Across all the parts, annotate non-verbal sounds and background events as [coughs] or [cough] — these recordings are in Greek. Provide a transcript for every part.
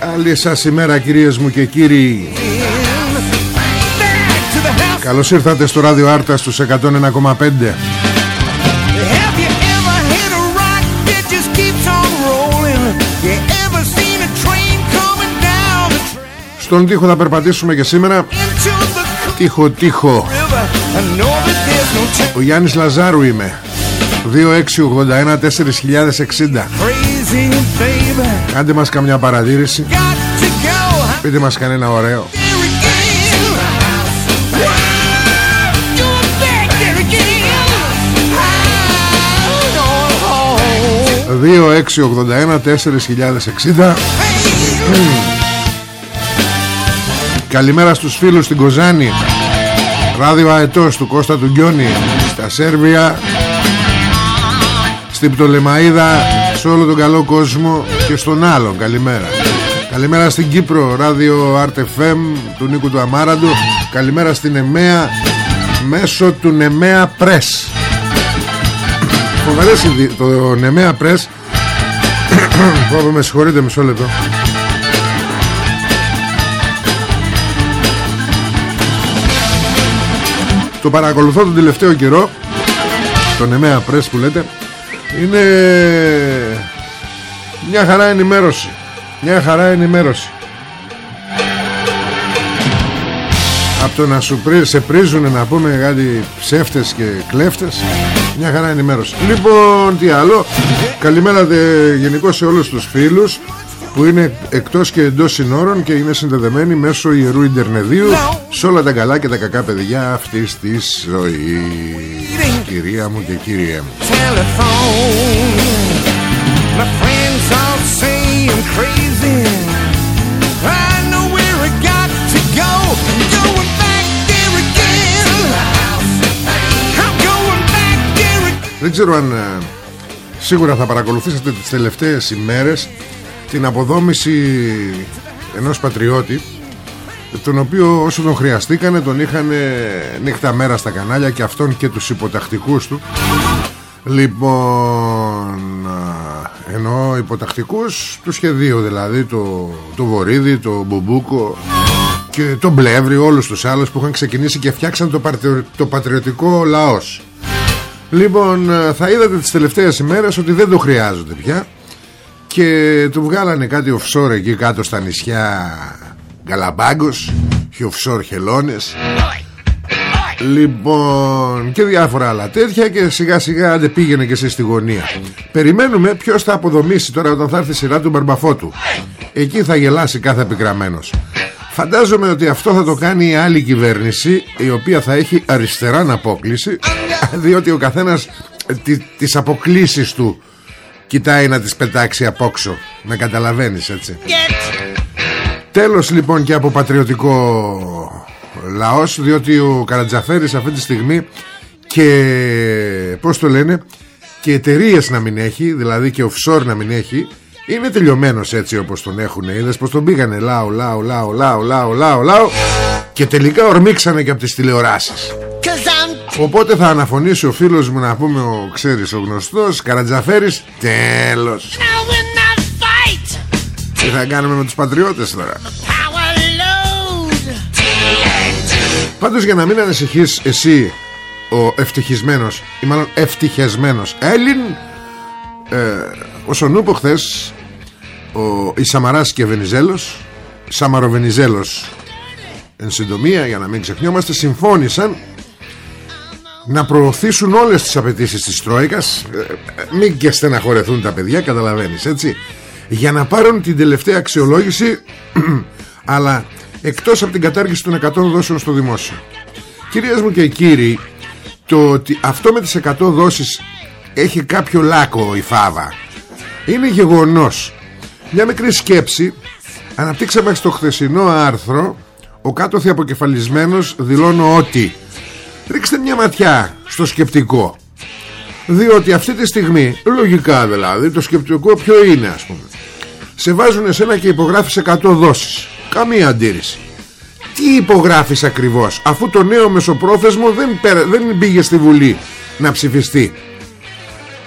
Καλή σας ημέρα κυρίες μου και κύριοι. Καλώς ήρθατε στο ράδιο Άρτα στους 101,5 Στον τοίχο θα περπατήσουμε και σήμερα. Τύχο τύχο Ο Γιάννης Λαζάρου είμαι. 2681 4060 Κάντε μας καμιά παρατήρηση. Πείτε μας κανένα ωραίο. 2681 4060 Καλημέρα στους φίλους στην Κοζάνη. Ράδιο Αετός του Κώστα του Γκιόνι Στα Σέρβια Στην Πτολεμαίδα Σε όλο τον καλό κόσμο Και στον άλλον. Καλημέρα. Καλημέρα στην Κύπρο Ράδιο Art FM Του Νίκου του Αμάραντου. Καλημέρα στην ΕΜΕΑ Μέσω του Νεμέα Press. Φοβερές το Νεμέα Press. [coughs] Φόβο με συγχωρείτε μισό λεπτό. Το παρακολουθώ τον τελευταίο καιρό. Το Νεμέα Press που λέτε. Είναι Μια χαρά ενημέρωση. Μια χαρά ενημέρωση. Από το να σου πρι, σε πρίζουν να πούμε κάτι ψεύτες και κλέφτες Μια χαρά ενημέρωση. Λοιπόν τι άλλο. Καλημέρα γενικώ σε όλους τους φίλους που είναι εκτός και εντός συνόρων και είναι συνδεδεμένοι μέσω ιερού Ιντερνεδίου σε όλα τα καλά και τα κακά παιδιά αυτής της ζωής. Κυρία μου και κύριε μου Δεν ξέρω αν ε, σίγουρα θα παρακολουθήσετε τις τελευταίες ημέρες την αποδόμηση ενός πατριώτη τον οποίο όσο τον χρειαστήκανε τον είχαν νύχτα μέρα στα κανάλια και αυτόν και τους υποτακτικούς του. Λοιπόν ενώ υποτακτικούς του σχεδίου δηλαδή το, το Βορύδι, το Μπουμπούκο και το Μπλεύρι όλους τους άλλους που είχαν ξεκινήσει και φτιάξαν το, το πατριωτικό λαός. Λοιπόν θα είδατε τις τελευταίες ημέρες ότι δεν το χρειάζονται πια και του βγάλανε κάτι offshore εκεί κάτω στα νησιά Γκαλαμπάγκος και offshore χελώνες Λοιπόν και διάφορα άλλα τέτοια και σιγά σιγά δεν πήγαινε και σε στη γωνία. Περιμένουμε ποιος θα αποδομήσει τώρα όταν θα έρθει η σειρά του Μπαρμπαφώτου Εκεί θα γελάσει κάθε επικραμένος Φαντάζομαι ότι αυτό θα το κάνει η άλλη κυβέρνηση Η οποία θα έχει αριστερά απόκληση Διότι ο καθένας τις αποκλήσεις του Κοιτάει να τις πετάξει απόξω Με καταλαβαίνεις έτσι. Τέλος λοιπόν και από πατριωτικό λαός διότι ο Καρατζαφέρης αυτή τη στιγμή και πώς το λένε και εταιρείες να μην έχει δηλαδή και offshore να μην έχει είναι τελειωμένος έτσι όπως τον έχουν είδες πως τον πήγανε λάου λάου λάου λάου λάου λάου λάου και τελικά ορμήξανε και από τις τηλεοράσεις. Οπότε θα αναφωνήσει ο φίλος μου να πούμε ο ξέρεις ο γνωστός Καρατζαφέρης Τέλος. Τι θα κάνουμε με τους πατριώτες τώρα; Πάντως για να μην ανησυχείς εσύ ο ευτυχισμένος ή μάλλον ευτυχισμένος Έλλην ε, ο Σονούπο χθες ο, η Σαμαράς και Βενιζέλος Σαμαροβενιζέλος εν συντομία για να μην ξεχνιόμαστε συμφώνησαν να προωθήσουν όλες τις απαιτήσεις της Τρόικας. Ε, ε, μην και στεναχωρεθούν τα παιδιά καταλαβαίνεις έτσι για να πάρουν την τελευταία αξιολόγηση [clears throat] αλλά εκτός από την κατάργηση των 100 δόσεων στο δημόσιο. Κυρίες μου και κύριοι το ότι αυτό με τις 100 δόσεις έχει κάποιο λάκκο η φάβα είναι γεγονός. Μια μικρή σκέψη. Αναπτύξαμε στο χθεσινό άρθρο ο κάτωθι αποκεφαλισμένος δηλώνω ότι ρίξτε μια ματιά στο σκεπτικό διότι αυτή τη στιγμή λογικά δηλαδή το σκεπτικό ποιο είναι ας πούμε. Σε βάζουν εσένα και υπογράφεις 100 δόσεις καμία αντίρρηση. Τι υπογράφεις ακριβώς αφού το νέο μεσοπρόθεσμο δεν, δεν πήγε στη Βουλή να ψηφιστεί.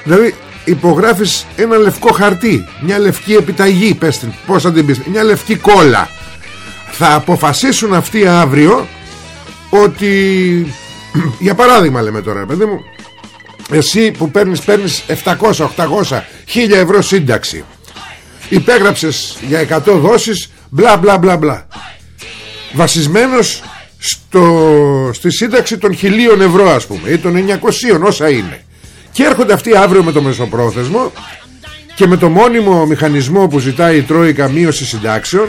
Δηλαδή υπογράφεις ένα λευκό χαρτί μια λευκή επιταγή πες την, πώς θα την πεις μια λευκή κόλλα. Θα αποφασίσουν αυτοί αύριο ότι [clears throat] για παράδειγμα λέμε τώρα παιδί μου εσύ που παίρνεις, παίρνεις 700, 800, 1000 ευρώ σύνταξη. Υπέγραψες για 100 δόσεις μπλα μπλα μπλα μπλα. Βασισμένος στο, στη σύνταξη των 1000 ευρώ ας πούμε ή των 900 όσα είναι. Και έρχονται αυτοί αύριο με το μεσοπρόθεσμο και με το μόνιμο μηχανισμό που ζητάει η Τρόικα μείωση συντάξεων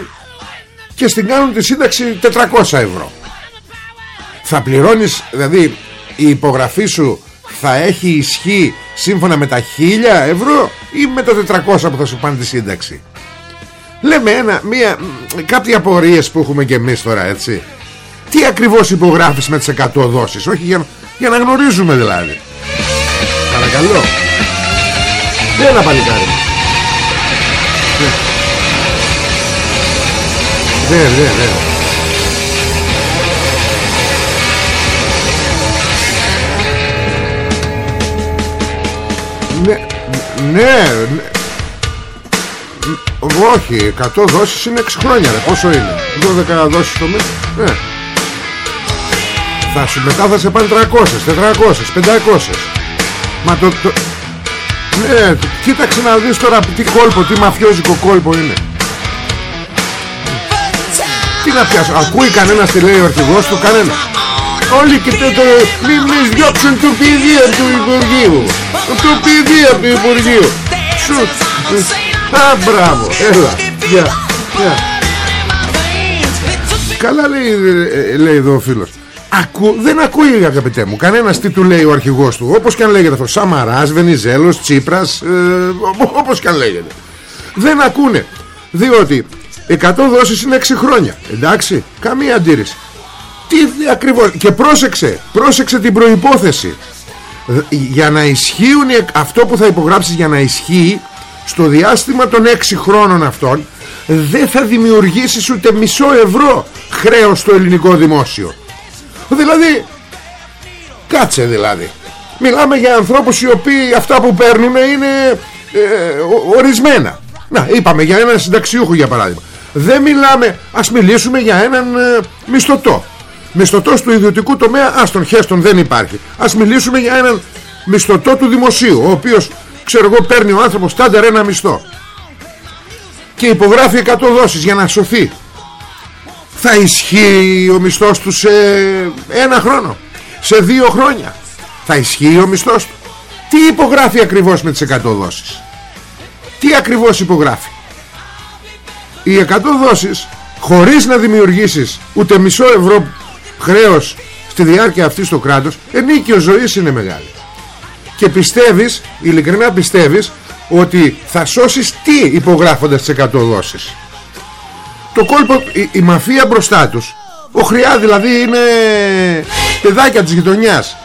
και στην κάνουν τη σύνταξη 400 ευρώ. Θα πληρώνεις δηλαδή η υπογραφή σου θα έχει ισχύ σύμφωνα με τα 1000 ευρώ ή με τα 400 που θα σου πάνε τη σύνταξη; Λέμε ένα, μία, κάποιοι απορίες που έχουμε και εμείς τώρα έτσι τι ακριβώς υπογράφεις με τις 100 δόσεις όχι για, για να γνωρίζουμε δηλαδή παρακαλώ δεν ένα παλικάρι ναι ναι ναι, ναι. Ναι, ναι, ναι. Όχι, 100 δόσεις είναι 6 χρόνια ρε. Πόσο είναι; 12 δόσεις το μήνα Ναι. Θα σου, μετά θα σε πάνε 300, 400, 500 Μα το, το... Ναι, κοίταξε να δεις τώρα τι κόλπο, τι μαφιόζικο κόλπο είναι. Τι να πιάσω, ακούει κανένας τι λέει ο αρχηγός του, κανένα. Όλοι και το, το μη μη διώξουν του πηδίου του Υπουργείου. Το πηδίο του Υπουργείου. Σου Α μπράβο. Έλα. Γεια. Γεια. Καλά λέει, ε, λέει εδώ ο φίλος. Ακού, δεν ακούει αγαπητέ μου. Κανένας τι του λέει ο αρχηγός του. Όπως και αν λέγεται αυτό. Σαμαράς, Βενιζέλος, Τσίπρας ε, Όπως και αν λέγεται. Δεν ακούνε. Διότι 100 δόσεις είναι 6 χρόνια. Εντάξει. Καμία αντίρρηση. Τι ακριβώς. Και πρόσεξε πρόσεξε την προϋπόθεση. Για να ισχύουν αυτό που θα υπογράψεις για να ισχύει στο διάστημα των 6 χρόνων αυτών δεν θα δημιουργήσεις ούτε μισό ευρώ χρέος στο ελληνικό δημόσιο. Δηλαδή κάτσε δηλαδή. Μιλάμε για ανθρώπους οι οποίοι αυτά που παίρνουν είναι ε, ορισμένα. Να είπαμε για έναν συνταξιούχο για παράδειγμα. Δεν μιλάμε ας μιλήσουμε για έναν ε, μισθωτό. Μισθωτός του ιδιωτικού τομέα Άστον χέστον δεν υπάρχει. Ας μιλήσουμε για έναν μισθωτό του δημοσίου Ο οποίος ξέρω εγώ παίρνει ο άνθρωπος Τάντερ ένα μισθό. Και υπογράφει 100 δόσεις για να σωθεί. Θα ισχύει ο μισθός του σε ένα χρόνο Σε δύο χρόνια. Θα ισχύει ο μισθός του. Τι υπογράφει ακριβώς με τις 100 δόσεις Τι ακριβώς υπογράφει; Οι 100 δόσεις χωρίς να δημιουργήσεις ούτε μισό ευρώ χρέος στη διάρκεια αυτής στο κράτος ενίκιο ζωής είναι μεγάλη και πιστεύεις ειλικρινά πιστεύεις ότι θα σώσεις τι υπογράφοντας τις 100 δόσεις. Το κόλπο η, η μαφία μπροστά τους. Ο Χρειά δηλαδή είναι παιδάκια της γειτονιάς.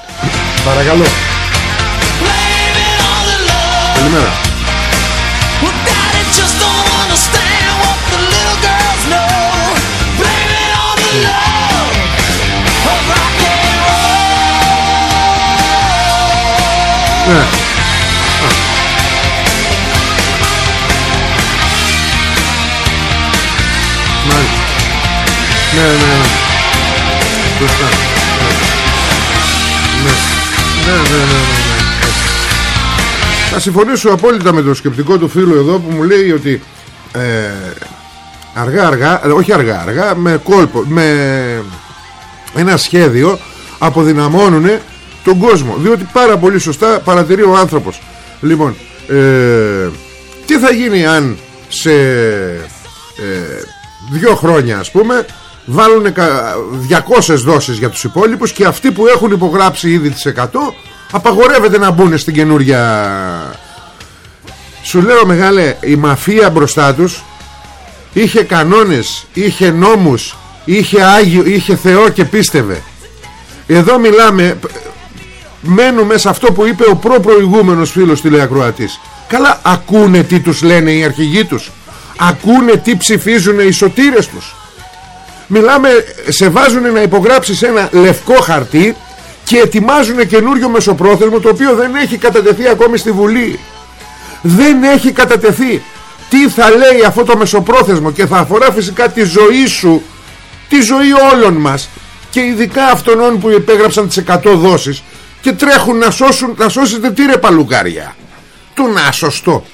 Παρακαλώ. Καλημέρα Ναι. Ναι, ναι, ναι. Σωστά. Ναι. Ναι, ναι, ναι, ναι, ναι. Θα συμφωνήσω απόλυτα με το σκεπτικό του φίλου εδώ που μου λέει ότι ε, αργά αργά, ε, όχι αργά αργά, με κόλπο, με ένα σχέδιο αποδυναμώνουν τον κόσμο. Διότι πάρα πολύ σωστά παρατηρεί ο άνθρωπος. Λοιπόν, ε, τι θα γίνει αν σε ε, δύο χρόνια ας πούμε βάλουν 200 δόσεις για τους υπόλοιπους και αυτοί που έχουν υπογράψει ήδη τις 100 απαγορεύεται να μπουν στην καινούρια σου λέω μεγάλε η μαφία μπροστά τους είχε κανόνες είχε νόμους είχε Άγιο είχε Θεό και πίστευε εδώ μιλάμε μένουμε σε αυτό που είπε ο προ-προηγούμενος φίλος τηλεακροατής. Καλά ακούνε τι τους λένε οι αρχηγοί τους. Ακούνε τι ψηφίζουν οι σωτήρες τους. Μιλάμε σε βάζουν να υπογράψεις ένα λευκό χαρτί και ετοιμάζουν καινούριο μεσοπρόθεσμο το οποίο δεν έχει κατατεθεί ακόμη στη Βουλή. Δεν έχει κατατεθεί. Τι θα λέει αυτό το μεσοπρόθεσμο και θα αφορά φυσικά τη ζωή σου τη ζωή όλων μας και ειδικά αυτών που υπέγραψαν τις 100 δόσεις και τρέχουν να σώσουν να σώσετε τι ρε παλουκάρια του να σωστό.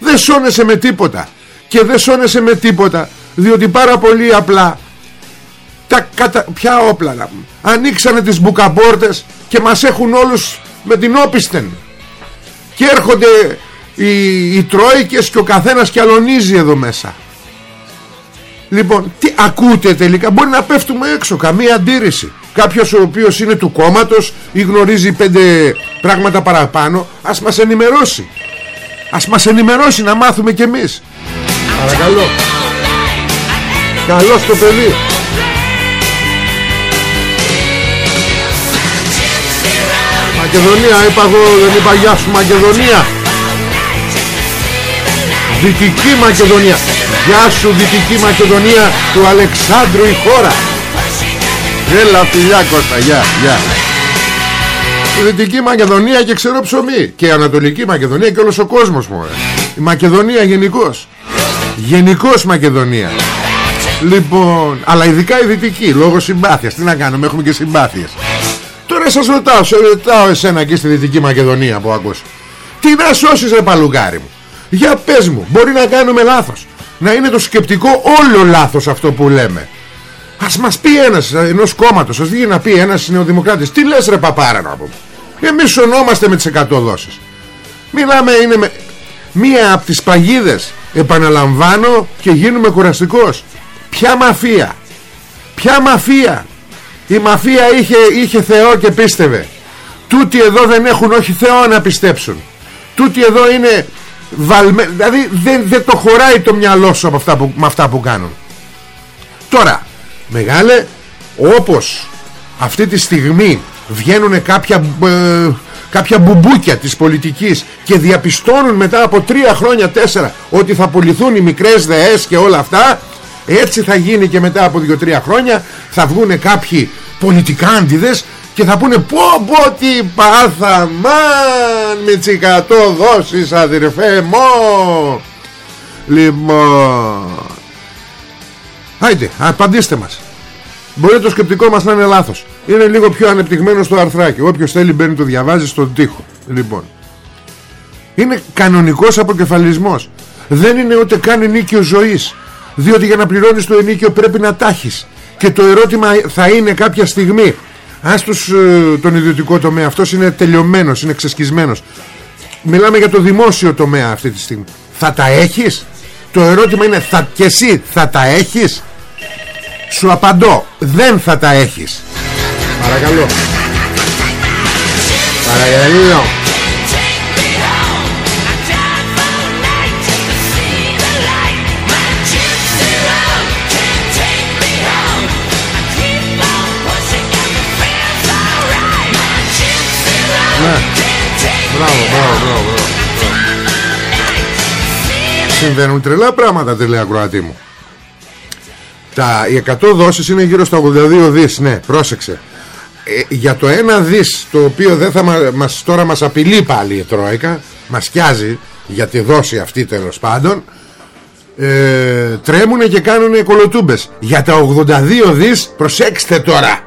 Δεν σώνεσαι με τίποτα. Και δεν σώνεσαι με τίποτα διότι πάρα πολύ απλά τα κατα... ποια όπλα να ανοίξανε τις μπουκαμπόρτες και μας έχουν όλους με την όπισθεν. Και έρχονται οι, οι τρόικες και ο καθένας και αλωνίζει εδώ μέσα. Λοιπόν τι ακούτε τελικά; Μπορεί να πέφτουμε έξω καμία αντίρρηση κάποιος ο οποίος είναι του κόμματος ή γνωρίζει πέντε πράγματα παραπάνω ας μας ενημερώσει. Ας μας ενημερώσει να μάθουμε κι εμείς. Παρακαλώ. Καλώς το παιδί. Μακεδονία είπα εγώ δεν είπα γεια σου Μακεδονία. Δυτική Μακεδονία. Γεια σου Δυτική Μακεδονία του Αλεξάνδρου η χώρα Έλα φιλιά Κώστα Γεια γεια. Δυτική Μακεδονία και ξέρω ψωμί. Και Ανατολική Μακεδονία και όλος ο κόσμος μου Η Μακεδονία γενικώς. Γενικώς Μακεδονία. Λοιπόν Αλλά ειδικά η Δυτική Λόγω συμπάθειας. Τι να κάνουμε έχουμε και συμπάθειες. Τώρα σας ρωτάω Σε ρωτάω εσένα εκεί στη Δυτική Μακεδονία που ακούς. Τι να σώσεις ρε παλουκάρι μου; Για πες μου Μπορεί να κάνουμε λάθος. Να είναι το σκεπτικό όλο λάθος αυτό που λέμε Ας μας πει ένας ενός κόμματος Ας βγει να πει ένας νεοδημοκράτης Τι λες ρε παπάρα να πούμε Εμείς σωνόμαστε με τις 100 δόσεις Μιλάμε είναι με... Μία από τις παγίδες. Επαναλαμβάνω και γίνουμε κουραστικός Ποια μαφία Ποια μαφία. Η μαφία είχε, είχε Θεό και πίστευε. Τούτοι εδώ δεν έχουν όχι Θεό να πιστέψουν. Τούτοι εδώ είναι βαλμε... Δηλαδή δεν, δεν το χωράει το μυαλό σου από αυτά που, με αυτά που κάνουν. Τώρα Μεγάλε όπως αυτή τη στιγμή βγαίνουν κάποια, ε, κάποια μπουμπούκια της πολιτικής και διαπιστώνουν μετά από τρία χρόνια τέσσερα ότι θα πουληθούν οι μικρές ΔΕΕΣ και όλα αυτά έτσι θα γίνει και μετά από δύο-τρία χρόνια θα βγουν κάποιοι πολιτικάντιδες και θα πούνε πω πω τι πάθαμαν με τσικατό δώσεις αδερφέ μου λοιπόν Άιντε, απαντήστε μας. Μπορεί το σκεπτικό μας να είναι λάθος. Είναι λίγο πιο ανεπτυγμένο στο αρθράκι. Όποιος θέλει μπαίνει το διαβάζει στον τοίχο. Λοιπόν. Είναι κανονικός αποκεφαλισμός. Δεν είναι ούτε καν ενίκιο ζωής. Διότι για να πληρώνεις το ενίκιο πρέπει να τάχεις. Και το ερώτημα θα είναι κάποια στιγμή. Αν στους, ε, τον ιδιωτικό τομέα αυτός είναι τελειωμένος, είναι ξεσκισμένος. Μιλάμε για το δημόσιο τομέα αυτή τη στιγμή. Θα τα έχεις; Το ερώτημα είναι θα, και εσύ θα τα έχεις; Σου απαντώ Δεν θα τα έχεις. Παρακαλώ. Παρακαλώ συμβαίνουν τρελά πράγματα τηλεακροατή μου. Τα, οι 100 δόσεις είναι γύρω στα 82 δις ναι πρόσεξε. Ε, για το ένα δις το οποίο δεν θα μας, τώρα μας απειλεί πάλι η Τρόικα μας σκιάζει για τη δόση αυτή τέλος πάντων ε, τρέμουνε και κάνουν κολοτούμπες. Για τα 82 δις προσέξτε τώρα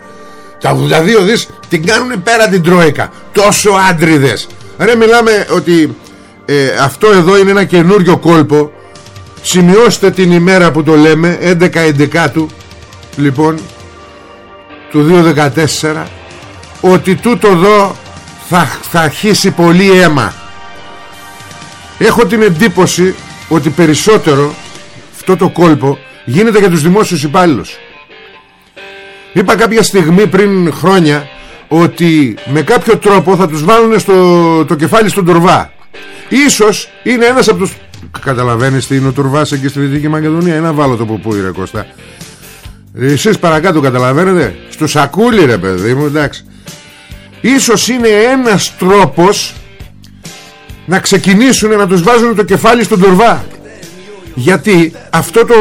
τα 82 δις την κάνουν πέρα την Τρόικα. Τόσο άντριδες. Ρε μιλάμε ότι ε, αυτό εδώ είναι ένα καινούριο κόλπο. Σημειώστε την ημέρα που το λέμε 11-11 του λοιπόν του 2014 ότι τούτο εδώ θα, θα αρχίσει πολύ αίμα. Έχω την εντύπωση ότι περισσότερο αυτό το κόλπο γίνεται για τους δημόσιους υπάλληλους. Είπα κάποια στιγμή πριν χρόνια ότι με κάποιο τρόπο θα τους βάλουν στο, το κεφάλι στον τουρβά ίσως είναι ένας από τους καταλαβαίνεις τι είναι ο τουρβάς εκεί στη Δυτική Μακεδονία; Ένα βάλω το που πού ρε Κώστα. Εσείς παρακάτω καταλαβαίνετε; Στο σακούλι ρε παιδί μου εντάξει. Ίσως είναι ένας τρόπος Να ξεκινήσουν να τους βάζουν το κεφάλι στον τουρβά. Γιατί αυτό το,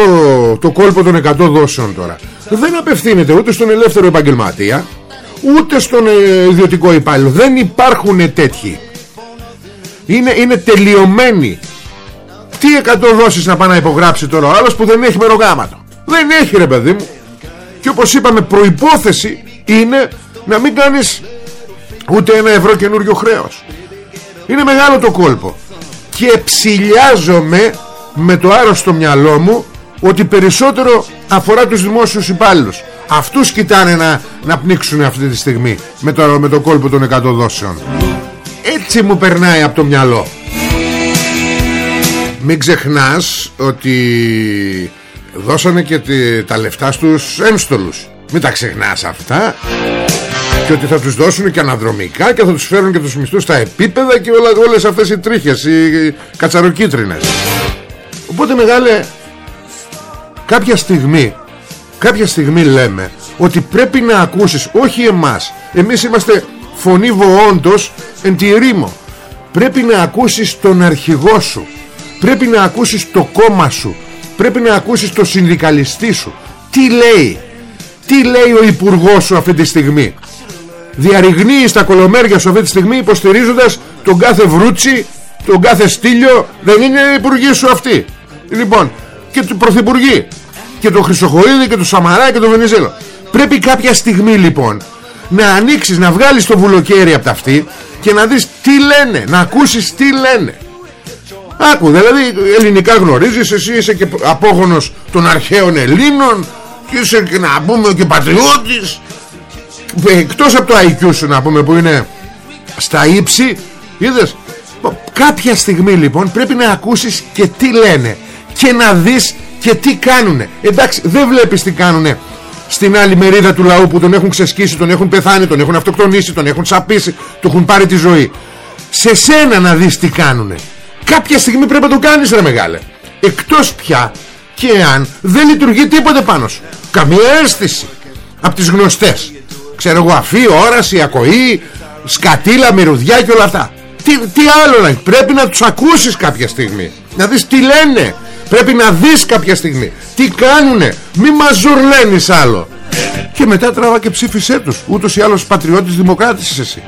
το κόλπο των 100 δόσεων τώρα Δεν απευθύνεται ούτε στον ελεύθερο επαγγελματία Ούτε στον ε, ιδιωτικό υπάλληλο. Δεν υπάρχουν τέτοιοι είναι, είναι τελειωμένοι Τι 100 δόσεις να πάει να υπογράψει τώρα Ο άλλος που δεν έχει μερογάματο. Δεν έχει ρε παιδί μου. Και όπως είπαμε προϋπόθεση είναι να μην κάνεις ούτε ένα ευρώ καινούριο χρέος. Είναι μεγάλο το κόλπο. Και ψηλιάζομαι με το άρρωστο μυαλό μου ότι περισσότερο αφορά τους δημόσιους υπάλληλους. Αυτούς κοιτάνε να, να πνίξουν αυτή τη στιγμή με το, με το κόλπο των 100 δόσεων έτσι μου περνάει από το μυαλό. Μην ξεχνάς ότι δώσανε και τα λεφτά στους ένστολους. Μην τα ξεχνάς αυτά. Και ότι θα τους δώσουν και αναδρομικά και θα τους φέρουν και τους μισθούς στα επίπεδα και όλα, όλες αυτές οι τρίχες οι κατσαροκίτρινες. Οπότε μεγάλε κάποια στιγμή κάποια στιγμή λέμε ότι πρέπει να ακούσεις όχι εμάς. Εμείς είμαστε φωνή βοόντος εν τη ρήμο. Πρέπει να ακούσεις τον αρχηγό σου. Πρέπει να ακούσεις το κόμμα σου. Πρέπει να ακούσεις το συνδικαλιστή σου. Τι λέει; Τι λέει ο υπουργός σου αυτή τη στιγμή; Διαρριγνύει στα κολομέρια σου αυτή τη στιγμή υποστηρίζοντας τον κάθε βρούτσι τον κάθε στήλιο. Δεν είναι υπουργοί σου αυτοί. Λοιπόν και του πρωθυπουργοί και τον Χρυσοχοίδη και τον Σαμαρά και τον Βενιζέλο. Πρέπει κάποια στιγμή λοιπόν να ανοίξεις να βγάλεις το βουλοκαίρι από τα αυτή και να δεις τι λένε να ακούσεις τι λένε. Άκου δηλαδή ελληνικά γνωρίζεις Εσύ είσαι και απόγονος των αρχαίων Ελλήνων Και είσαι και να πούμε και πατριώτης. Εκτός από το IQ σου να πούμε που είναι Στα ύψη Είδες Κάποια στιγμή λοιπόν πρέπει να ακούσεις και τι λένε Και να δεις και τι κάνουνε. Εντάξει δεν βλέπεις τι κάνουνε στην άλλη μερίδα του λαού που τον έχουν ξεσκίσει, τον έχουν πεθάνει, τον έχουν αυτοκτονήσει, τον έχουν σαπίσει, του έχουν πάρει τη ζωή. Σε σένα να δεις τι κάνουνε. Κάποια στιγμή πρέπει να το κάνεις ρε μεγάλε. Εκτός πια και αν δεν λειτουργεί τίποτε πάνω σου. Καμία αίσθηση. Από τις γνωστές. Ξέρω εγώ αφή, όραση, ακοή Σκατήλα, μυρουδιά και όλα αυτά. Τι, τι άλλο να Πρέπει να τους ακούσεις κάποια στιγμή. Να δεις τι λένε Πρέπει να δεις κάποια στιγμή Τι κάνουνε. Μη μας ζουρλένεις άλλο. Και μετά τραβά και ψήφισέ τους. Ούτως ή άλλως πατριώτης δημοκράτης εσύ.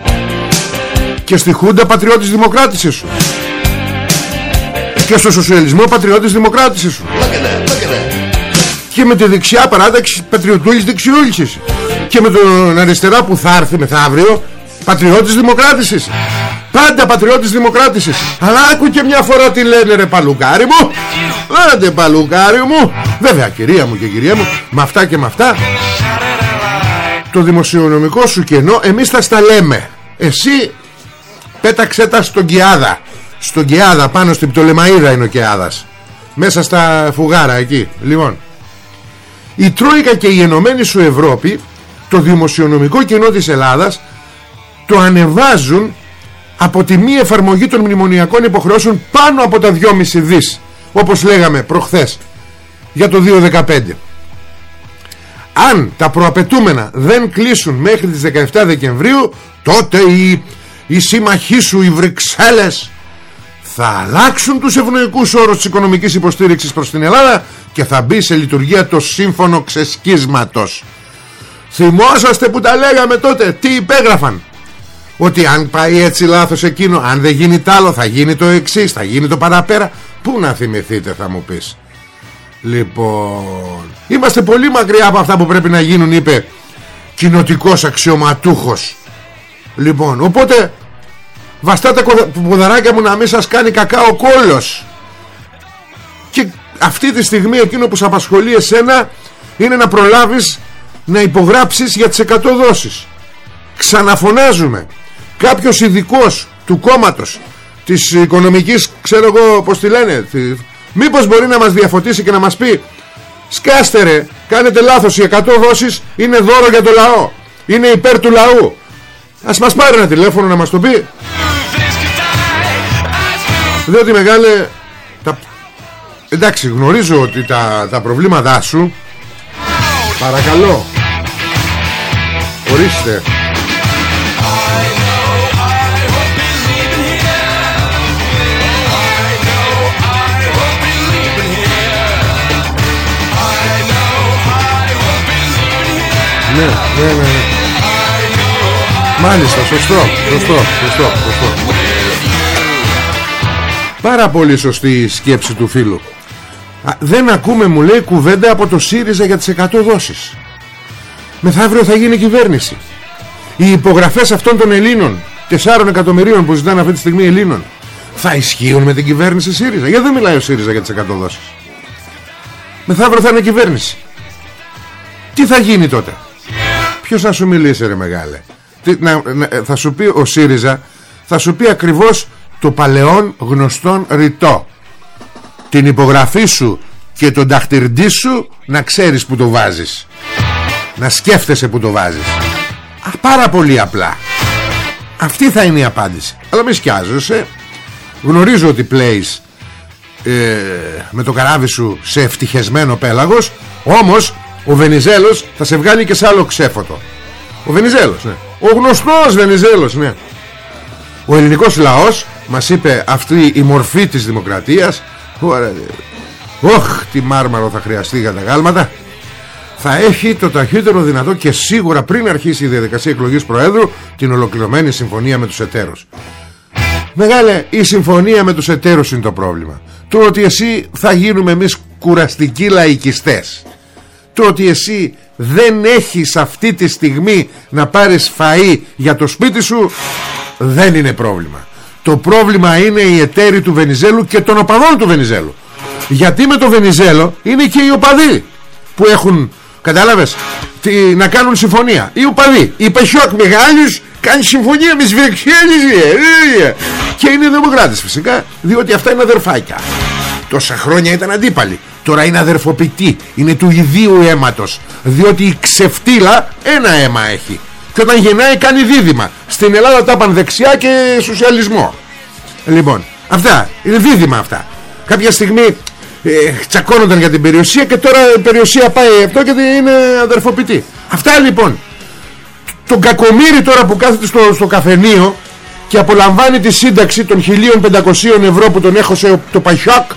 Και στη Χούντα πατριώτης δημοκράτης σου. Και στο σοσιαλισμό πατριώτης δημοκράτης ήσουν και με τη δεξιά παράταξη πατριωτούλης δεξιούλης και με τον αριστερά που θα έρθει μεθαύριο πατριώτης δημοκράτης είσαι πάντα πατριώτης δημοκράτης είσαι αλλά άκου και μια φορά τι λένε ρε παλουκάρι μου άντε παλουκάρι μου. Βέβαια κυρία μου και κυρία μου με αυτά και με αυτά. Το δημοσιονομικό σου κενό εμείς θα στα λέμε. Εσύ πέταξέ τα στον Κιάδα. Στον Κεάδα πάνω στην Πτολεμαίδα είναι ο Κεάδας μέσα στα φουγάρα εκεί. Λοιπόν η Τρόικα και η Ενωμένη σου Ευρώπη το δημοσιονομικό κοινό της Ελλάδας το ανεβάζουν από τη μη εφαρμογή των μνημονιακών υποχρεώσεων πάνω από τα 2,5 δις όπως λέγαμε προχθές για το 2015 αν τα προαπαιτούμενα δεν κλείσουν μέχρι τις 17 Δεκεμβρίου τότε οι, οι σύμμαχοί σου οι Βρυξέλλες θα αλλάξουν τους ευνοϊκούς όρους της οικονομικής υποστήριξης προς την Ελλάδα και θα μπει σε λειτουργία το σύμφωνο ξεσκίσματος. Θυμόσαστε που τα λέγαμε τότε, τι υπέγραφαν; Ότι αν πάει έτσι λάθος εκείνο, αν δεν γίνει τ' άλλο θα γίνει το εξής, θα γίνει το παραπέρα. Πού να θυμηθείτε θα μου πεις. Λοιπόν, είμαστε πολύ μακριά από αυτά που πρέπει να γίνουν, είπε κοινοτικός αξιωματούχος. Λοιπόν, οπότε βαστά τα ποδαράκια μου να μην σας κάνει κακά ο κόλος. Και αυτή τη στιγμή εκείνο που σε απασχολεί εσένα είναι να προλάβεις να υπογράψεις για τις 100 δόσεις. Ξαναφωνάζουμε. Κάποιος ειδικός του κόμματος της οικονομικής, ξέρω εγώ πως τη λένε, μήπως μπορεί να μας διαφωτίσει και να μας πει σκάστε ρε, κάνετε λάθος, οι 100 δόσεις είναι δώρο για το λαό. Είναι υπέρ του λαού. Ας μας πάρει ένα τηλέφωνο να μας το πει. Διότι μεγάλε τα... Εντάξει γνωρίζω ότι τα, τα προβλήματά σου Παρακαλώ Ορίστε Ναι, ναι, ναι, ναι. Μάλιστα, σωστό, σωστό, σωστό, σωστό. Πάρα πολύ σωστή η σκέψη του φίλου. δεν ακούμε μου λέει κουβέντα από το ΣΥΡΙΖΑ για τις 100 δόσεις. Μεθαύριο θα γίνει κυβέρνηση. Οι υπογραφές αυτών των Ελλήνων, 4 εκατομμυρίων που ζητάνε αυτή τη στιγμή Ελλήνων, θα ισχύουν με την κυβέρνηση ΣΥΡΙΖΑ. Γιατί δεν μιλάει ο ΣΥΡΙΖΑ για τις 100 δόσεις. Μεθαύριο θα είναι κυβέρνηση. Τι θα γίνει τότε; Ποιος θα σου μιλήσει ρε μεγάλε; Τι, να, θα σου πει ο ΣΥΡΙΖΑ, θα σου πει ακριβώς το παλαιόν γνωστόν ρητό. Την υπογραφή σου και τον ταχτυρντή σου να ξέρεις που το βάζεις. Να σκέφτεσαι που το βάζεις. Α, πάρα πολύ απλά. Αυτή θα είναι η απάντηση. Αλλά μη σκιάζεσαι. Γνωρίζω ότι πλέεις ε, με το καράβι σου σε ευτυχισμένο πέλαγος. Όμως ο Βενιζέλος θα σε βγάλει και σε άλλο ξέφωτο. Ο Βενιζέλος, ναι. Ο γνωστός Βενιζέλος, ναι. Ο ελληνικός λαός μας είπε αυτή η μορφή της δημοκρατίας Ωχ τι μάρμαρο θα χρειαστεί για τα γάλματα Θα έχει το ταχύτερο δυνατό και σίγουρα πριν αρχίσει η διαδικασία εκλογής Προέδρου Την ολοκληρωμένη συμφωνία με τους εταίρους Μεγάλε η συμφωνία με τους εταίρους είναι το πρόβλημα Το ότι εσύ θα γίνουμε εμείς κουραστικοί λαϊκιστές Το ότι εσύ δεν έχεις αυτή τη στιγμή να πάρεις φαΐ για το σπίτι σου Δεν είναι πρόβλημα το πρόβλημα είναι οι εταίροι του Βενιζέλου και των οπαδών του Βενιζέλου. Γιατί με το Βενιζέλο είναι και οι οπαδοί που έχουν, κατάλαβες, τι, να κάνουν συμφωνία. Οι οπαδοί. Η Πεσιόκ Μεγάλης κάνει συμφωνία με Σβεξιέλης ε, ε. και είναι δημοκράτες φυσικά, διότι αυτά είναι αδερφάκια. Τόσα χρόνια ήταν αντίπαλοι. Τώρα είναι αδερφοποιητοί. Είναι του ιδίου αίματος. Διότι η ξεφτύλα ένα αίμα έχει και όταν γεννάει κάνει δίδυμα στην Ελλάδα τα πάνε δεξιά και σοσιαλισμό λοιπόν αυτά είναι δίδυμα αυτά κάποια στιγμή ε, τσακώνονταν για την περιουσία και τώρα η περιουσία πάει αυτό και είναι αδερφοποιητή αυτά λοιπόν τον κακομύρι τώρα που κάθεται στο, στο καφενείο και απολαμβάνει τη σύνταξη των 1500 ευρώ που τον έχω σε το Παχιάκ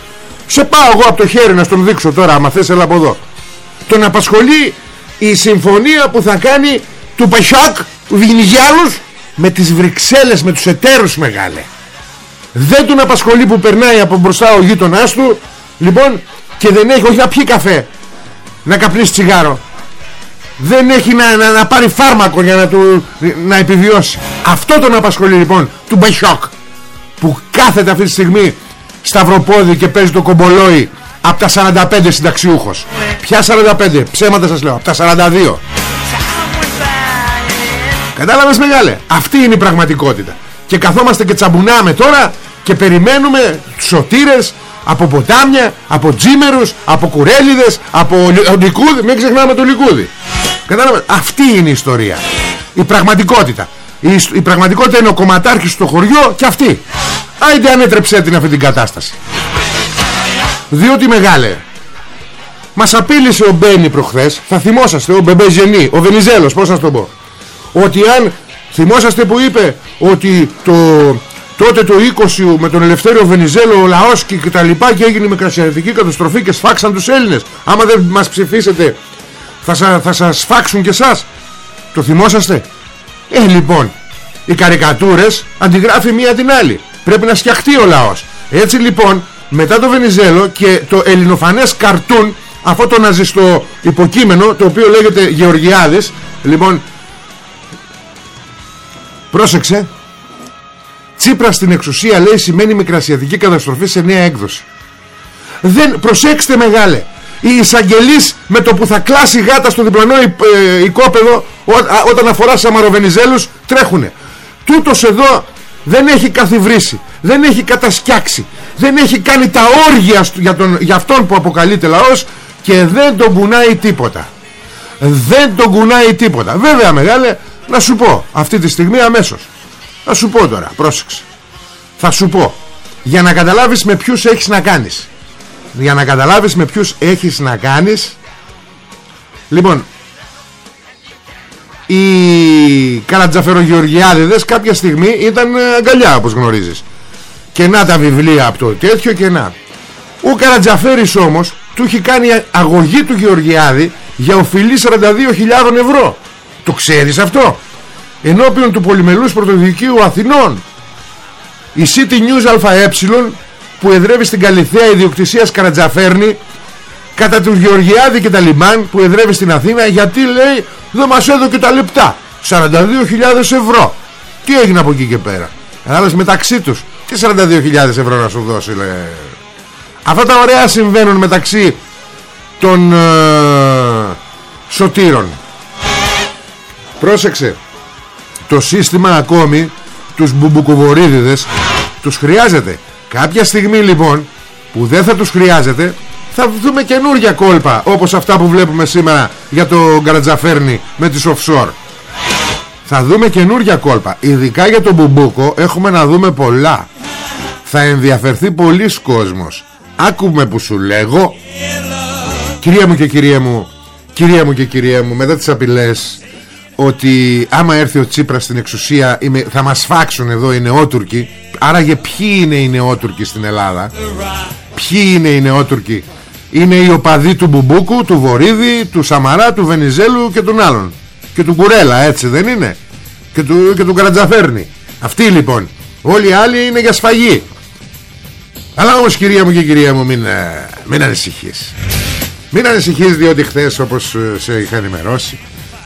σε πάω εγώ από το χέρι να στον δείξω τώρα άμα θες έλα από εδώ. Τον απασχολεί η συμφωνία που θα κάνει του Πασιάκ Βινιγιάλους με τις Βρυξέλλες με τους εταίρους μεγάλε. Δεν τον απασχολεί που περνάει από μπροστά ο γείτονάς του λοιπόν και δεν έχει όχι να πιει καφέ να καπνίσει τσιγάρο. Δεν έχει να, να, να, πάρει φάρμακο για να, του, να επιβιώσει. Αυτό τον απασχολεί λοιπόν του Μπασιόκ που κάθεται αυτή τη στιγμή σταυροπόδι και παίζει το κομπολόι από τα 45 συνταξιούχος. Ποια 45 ψέματα σας λέω από τα 42 Κατάλαβες μεγάλε; Αυτή είναι η πραγματικότητα. Και καθόμαστε και τσαμπουνάμε τώρα Και περιμένουμε σωτήρες Από ποτάμια, από τζίμερους Από κουρέλιδες, από λικούδι Μην ξεχνάμε το λικούδι Κατάλαβες; Αυτή είναι η ιστορία. Η πραγματικότητα. Η, η πραγματικότητα είναι ο κομματάρχης στο χωριό Και αυτή Άιντε ανέτρεψέ την αυτή την κατάσταση. Διότι μεγάλε μας απείλησε ο Μπένι προχθές Θα θυμόσαστε ο Μπεμπεζενή Ο Βενιζέλος πως να το πω ότι αν θυμόσαστε που είπε ότι το, τότε το 20 με τον Ελευθέριο Βενιζέλο ο λαός και, τα λοιπά και έγινε μικρασιατική καταστροφή και σφάξαν τους Έλληνες. Άμα δεν μας ψηφίσετε θα, σα, θα σας σφάξουν και εσάς. Το θυμόσαστε; Ε λοιπόν οι καρικατούρες αντιγράφει μία την άλλη πρέπει να σκιαχτεί ο λαός. Έτσι λοιπόν μετά το Βενιζέλο και το ελληνοφανές καρτούν αυτό το ναζιστό υποκείμενο το οποίο λέγεται Γεωργιάδης λοιπόν πρόσεξε Τσίπρα στην εξουσία λέει σημαίνει μικρασιατική καταστροφή σε νέα έκδοση. Δεν προσέξτε μεγάλε η εισαγγελής με το που θα κλάσει γάτα στο διπλανό ε, οικόπεδο όταν αφορά σαμαροβενιζέλους τρέχουνε. Τούτος εδώ δεν έχει καθιβρίσει δεν έχει κατασκιάξει δεν έχει κάνει τα όργια για, τον, για αυτόν που αποκαλείται λαός και δεν τον κουνάει τίποτα. Δεν τον κουνάει τίποτα. Βέβαια μεγάλε να σου πω αυτή τη στιγμή αμέσως. Θα σου πω τώρα πρόσεξε. Θα σου πω. Για να καταλάβεις με ποιους έχεις να κάνεις. Για να καταλάβεις με ποιους έχεις να κάνεις. Λοιπόν οι Καρατζαφερογεωργιάδηδες κάποια στιγμή ήταν αγκαλιά όπως γνωρίζεις. Και να τα βιβλία από το τέτοιο και να ο Καρατζαφέρης όμως του έχει κάνει αγωγή του Γεωργιάδη για οφειλή 42.000 ευρώ. Το ξέρεις αυτό; Ενώπιον του πολυμελούς πρωτοδικείου Αθηνών. Η City News ΑΕ που εδρεύει στην Καλυθέα ιδιοκτησίας Καρατζαφέρνη κατά του Γεωργιάδη και τα Λιμάν που εδρεύει στην Αθήνα γιατί λέει δεν μας έδωκε τα λεπτά 42.000 ευρώ τι έγινε από εκεί και πέρα; Άλλες μεταξύ τους. Τι 42.000 ευρώ να σου δώσει λέει. αυτά τα ωραία συμβαίνουν μεταξύ των ε, σωτήρων. Πρόσεξε. Το σύστημα ακόμη τους μπουμπουκοβορίδιδες τους χρειάζεται. Κάποια στιγμή λοιπόν που δεν θα τους χρειάζεται θα δούμε καινούργια κόλπα όπως αυτά που βλέπουμε σήμερα για το Γκαρατζαφέρνη με τις offshore. Θα δούμε καινούργια κόλπα. Ειδικά για τον Μπουμπούκο έχουμε να δούμε πολλά. Θα ενδιαφερθεί πολλοί κόσμος. Άκουμε που σου λέγω. Κυρία μου και κυρία μου κυρία μου και κυρία μου μετά τις απειλές ότι άμα έρθει ο Τσίπρας στην εξουσία θα μας φάξουν εδώ οι νεότουρκοι. Άραγε ποιοι είναι οι νεότουρκοι στην Ελλάδα; Ποιοι είναι οι νεότουρκοι; Είναι οι οπαδοί του Μπουμπούκου, του Βορύδη, του Σαμαρά, του Βενιζέλου και των άλλων. Και του Κουρέλα έτσι δεν είναι. Και του, και του Καρατζαφέρνη. Αυτοί λοιπόν όλοι οι άλλοι είναι για σφαγή. Αλλά όμως κυρία μου και κυρία μου μην, ε, μην ανησυχείς. Μην ανησυχείς διότι χθες όπως ε, σε είχα ενημερώσει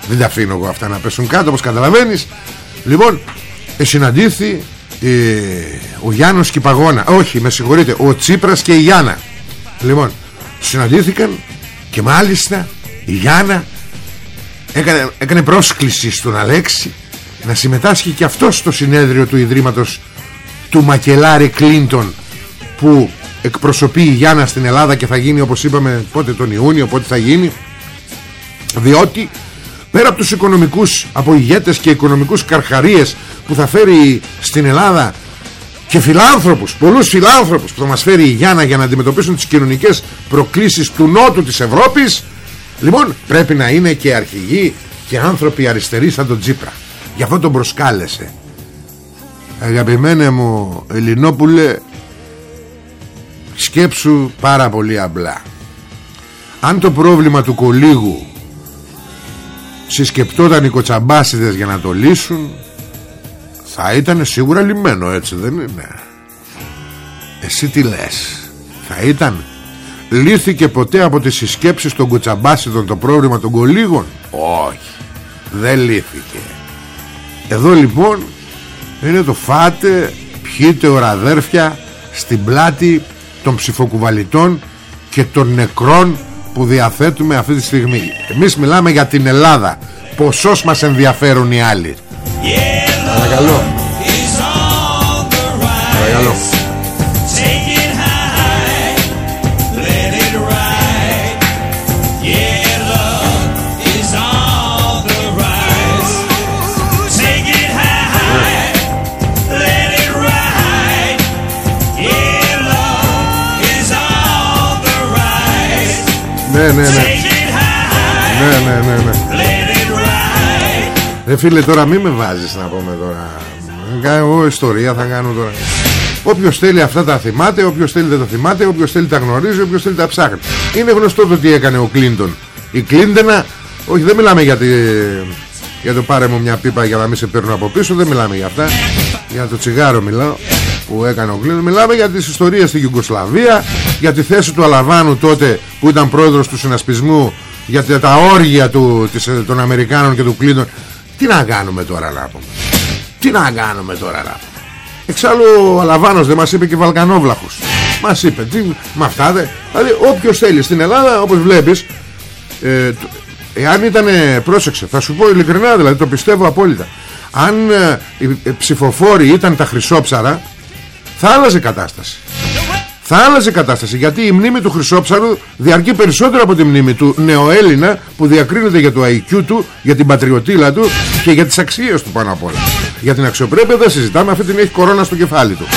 δεν τα αφήνω εγώ αυτά να πέσουν κάτω όπως καταλαβαίνεις. Λοιπόν συναντήθη ε, ο Γιάννος και η Παγώνα όχι με συγχωρείτε ο Τσίπρας και η Γιάννα. Λοιπόν συναντήθηκαν και μάλιστα η Γιάννα έκανε, έκανε πρόσκληση στον Αλέξη να συμμετάσχει και αυτό στο συνέδριο του Ιδρύματος του Μακελάρη Κλίντον που εκπροσωπεί η Γιάννα στην Ελλάδα και θα γίνει όπως είπαμε πότε τον Ιούνιο πότε θα γίνει. Διότι πέρα από τους οικονομικούς από ηγέτες και οικονομικούς καρχαρίες που θα φέρει στην Ελλάδα και φιλάνθρωπους, πολλούς φιλάνθρωπους που θα μας φέρει η Γιάννα για να αντιμετωπίσουν τις κοινωνικές προκλήσεις του νότου της Ευρώπης. Λοιπόν πρέπει να είναι και αρχηγοί και άνθρωποι αριστεροί σαν τον Τζίπρα. Γι' αυτό τον προσκάλεσε. Αγαπημένε μου Ελληνόπουλε σκέψου πάρα πολύ απλά. Αν το πρόβλημα του κολίγου συσκεπτόταν οι κοτσαμπάσιδες για να το λύσουν θα ήταν σίγουρα λυμμένο έτσι δεν είναι. Εσύ τι λες; Θα ήταν; Λύθηκε ποτέ από τις συσκέψεις των κοτσαμπάσιδων το πρόβλημα των κολίγων όχι δεν λύθηκε. Εδώ λοιπόν είναι το φάτε πιείτε οραδέρφια στην πλάτη των ψηφοκουβαλιτών και των νεκρών που διαθέτουμε αυτή τη στιγμή. Εμείς μιλάμε για την Ελλάδα. Ποσός μας ενδιαφέρουν οι άλλοι Παρακαλώ Παρακαλώ Ναι, ναι, ναι. Ναι, ναι, ναι, ναι. Ρε φίλε τώρα μη με βάζεις να πούμε τώρα Εγώ ιστορία θα κάνω τώρα. Όποιος θέλει αυτά τα θυμάται, όποιος θέλει δεν τα θυμάται, όποιος θέλει τα γνωρίζει, όποιος θέλει τα ψάχνει. Είναι γνωστό το τι έκανε ο Κλίντον. Η Κλίντενα, όχι δεν μιλάμε για, τη, για το πάρε μου μια πίπα για να μην σε παίρνω από πίσω, δεν μιλάμε για αυτά. Για το τσιγάρο μιλάω που έκανε ο Κλίντον. Μιλάμε για τις ιστορίες στη Γιουγκοσλαβία, για τη θέση του Αλαβάνου τότε που ήταν πρόεδρος του συνασπισμού, για τα όργια του, της, των Αμερικάνων και του Κλίντον. Τι να κάνουμε τώρα να πούμε. Τι να κάνουμε τώρα να πούμε. Εξάλλου ο Αλαβάνος δεν μας είπε και Βαλκανόβλαχους Μας είπε τι, με αυτά δε Δηλαδή όποιος θέλει στην Ελλάδα όπως βλέπεις ε, Εάν ήταν πρόσεξε θα σου πω ειλικρινά δηλαδή το πιστεύω απόλυτα Αν ε, οι ψηφοφόροι ήταν τα χρυσόψαρα Θα άλλαζε κατάσταση θα άλλαζε κατάσταση γιατί η μνήμη του Χρυσόψαρου διαρκεί περισσότερο από τη μνήμη του νεοέλληνα που διακρίνεται για το IQ του, για την πατριωτήλα του και για τις αξίες του πάνω απ' όλα. Για την αξιοπρέπεια δεν συζητάμε, αυτή την έχει κορώνα στο κεφάλι του.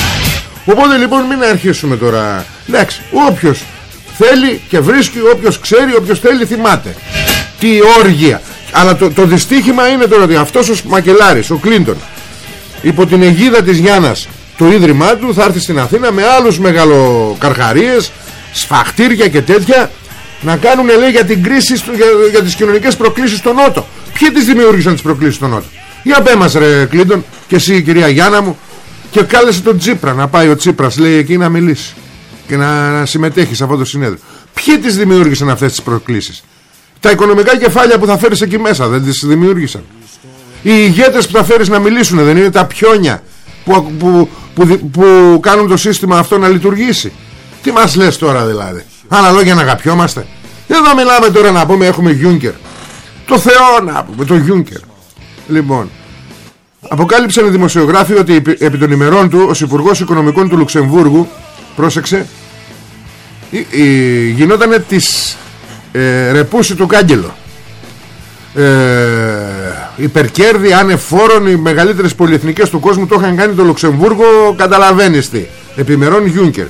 Οπότε λοιπόν μην αρχίσουμε τώρα. Εντάξει, όποιος θέλει και βρίσκει, όποιος ξέρει, όποιος θέλει θυμάται. Τι όργια. Αλλά το, το δυστύχημα είναι τώρα ότι αυτός ο Μακελάρης, ο Κλίντον, υπό την αιγίδα της Γιάννας το ίδρυμά του θα έρθει στην Αθήνα με άλλους μεγαλοκαρχαρίες σφαχτήρια και τέτοια να κάνουν λέει για την κρίση για, για τις κοινωνικές προκλήσεις στον Νότο. Ποιοι τις δημιούργησαν τις προκλήσεις στον Νότο; Για πέ μας ρε Κλίντον και εσύ η κυρία Γιάννα μου και κάλεσε τον Τσίπρα να πάει ο Τσίπρας λέει εκεί να μιλήσει και να, να συμμετέχεις σε αυτό το συνέδριο. Ποιοι τις δημιούργησαν αυτές τις προκλήσεις; Τα οικονομικά κεφάλια που θα φέρεις εκεί μέσα δεν τις δημιούργησαν. Οι ηγέτες που θα φέρεις να μιλήσουν δεν είναι τα πιόνια που, που, που, που κάνουν το σύστημα αυτό να λειτουργήσει. Τι μας λες τώρα δηλαδή. Άλλα λόγια να αγαπιόμαστε. Εδώ μιλάμε τώρα να πούμε έχουμε Γιούνκερ. Το Θεό να πούμε, το Γιούνκερ. Λοιπόν, αποκάλυψαν οι δημοσιογράφοι ότι επί των ημερών του ο Υπουργός Οικονομικών του Λουξεμβούργου, πρόσεξε, γινότανε της ε, ρεπούση του κάγκελο. Ε, υπερκέρδη άνευ φόρων οι μεγαλύτερες πολυεθνικές του κόσμου το είχαν κάνει το Λουξεμβούργο καταλαβαίνεις τι. Επί ημερών Γιούνκερ.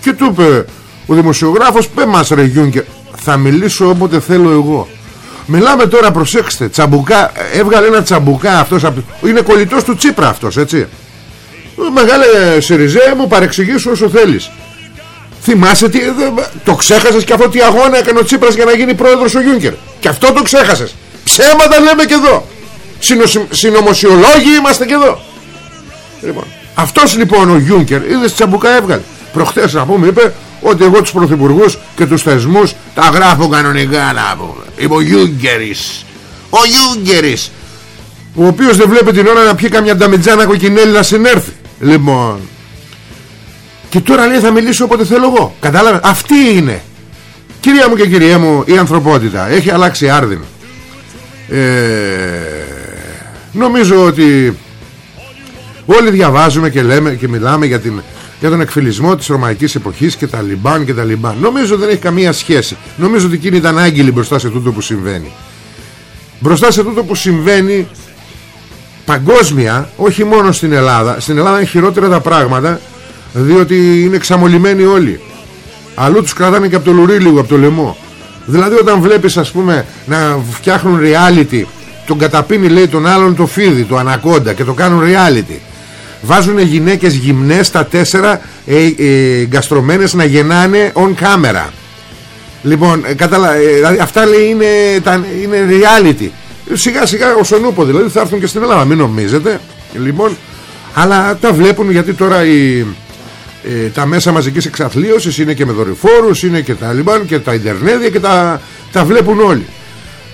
Και του είπε ο δημοσιογράφος πέ μας ρε Γιούνκερ θα μιλήσω όποτε θέλω εγώ μιλάμε τώρα προσέξτε τσαμπουκά έβγαλε ένα τσαμπουκά αυτός είναι κολλητός του Τσίπρα αυτός έτσι. Μεγάλε Σιριζέ μου παρεξηγήσω όσο θέλεις Θυμάσαι τι, το ξέχασες και αυτό τι αγώνα έκανε ο Τσίπρας για να γίνει πρόεδρος ο Γιούνκερ. Και αυτό το ξέχασες ψέματα λέμε και εδώ. Συνομοσιολόγοι είμαστε και εδώ. Λοιπόν, Αυτός λοιπόν ο Γιούνκερ Είδες τσαμπουκά έβγαλε. Προχτές να πούμε είπε ότι εγώ τους πρωθυπουργούς και τους θεσμούς τα γράφω κανονικά να πούμε. Είμαι ο Γιούγκερης Ο Γιούγκερης Ο οποίος δεν βλέπει την ώρα να πιει καμιά νταμιτζάνα κοκκινέλη να συνέρθει. Λοιπόν. Και τώρα λέει θα μιλήσω όποτε θέλω εγώ. Κατάλαβες; Αυτή είναι. Κυρία μου και κυρία μου η ανθρωπότητα Έχει αλλάξει άρδιν ε, νομίζω ότι όλοι διαβάζουμε και λέμε και μιλάμε για, την, για τον εκφυλισμό της ρωμαϊκής εποχής και τα λιμπάν και τα λιμπάν. Νομίζω δεν έχει καμία σχέση. Νομίζω ότι εκείνοι ήταν άγγελοι μπροστά σε τούτο που συμβαίνει. Μπροστά σε τούτο που συμβαίνει παγκόσμια όχι μόνο στην Ελλάδα. Στην Ελλάδα είναι χειρότερα τα πράγματα διότι είναι εξαμολυμένοι όλοι. Αλλού τους κρατάνε και από το λουρί λίγο από το λαιμό δηλαδή όταν βλέπεις ας πούμε να φτιάχνουν reality τον καταπίνει λέει τον άλλον το φίδι, το ανακόντα και το κάνουν reality. Βάζουν γυναίκες γυμνές στα τέσσερα ε, ε, γκαστρωμένες να γεννάνε on camera. Λοιπόν, ε, καταλα... ε, δηλαδή, αυτά λέει είναι, τα, είναι reality. Σιγά σιγά ο Σονούπο δηλαδή θα έρθουν και στην Ελλάδα, μην νομίζετε. Λοιπόν, αλλά τα βλέπουν γιατί τώρα οι, ε, τα μέσα μαζικής εξαθλίωσης είναι και με δορυφόρους, είναι και τα λιμπάν και τα Ιντερνέδια και τα, τα βλέπουν όλοι.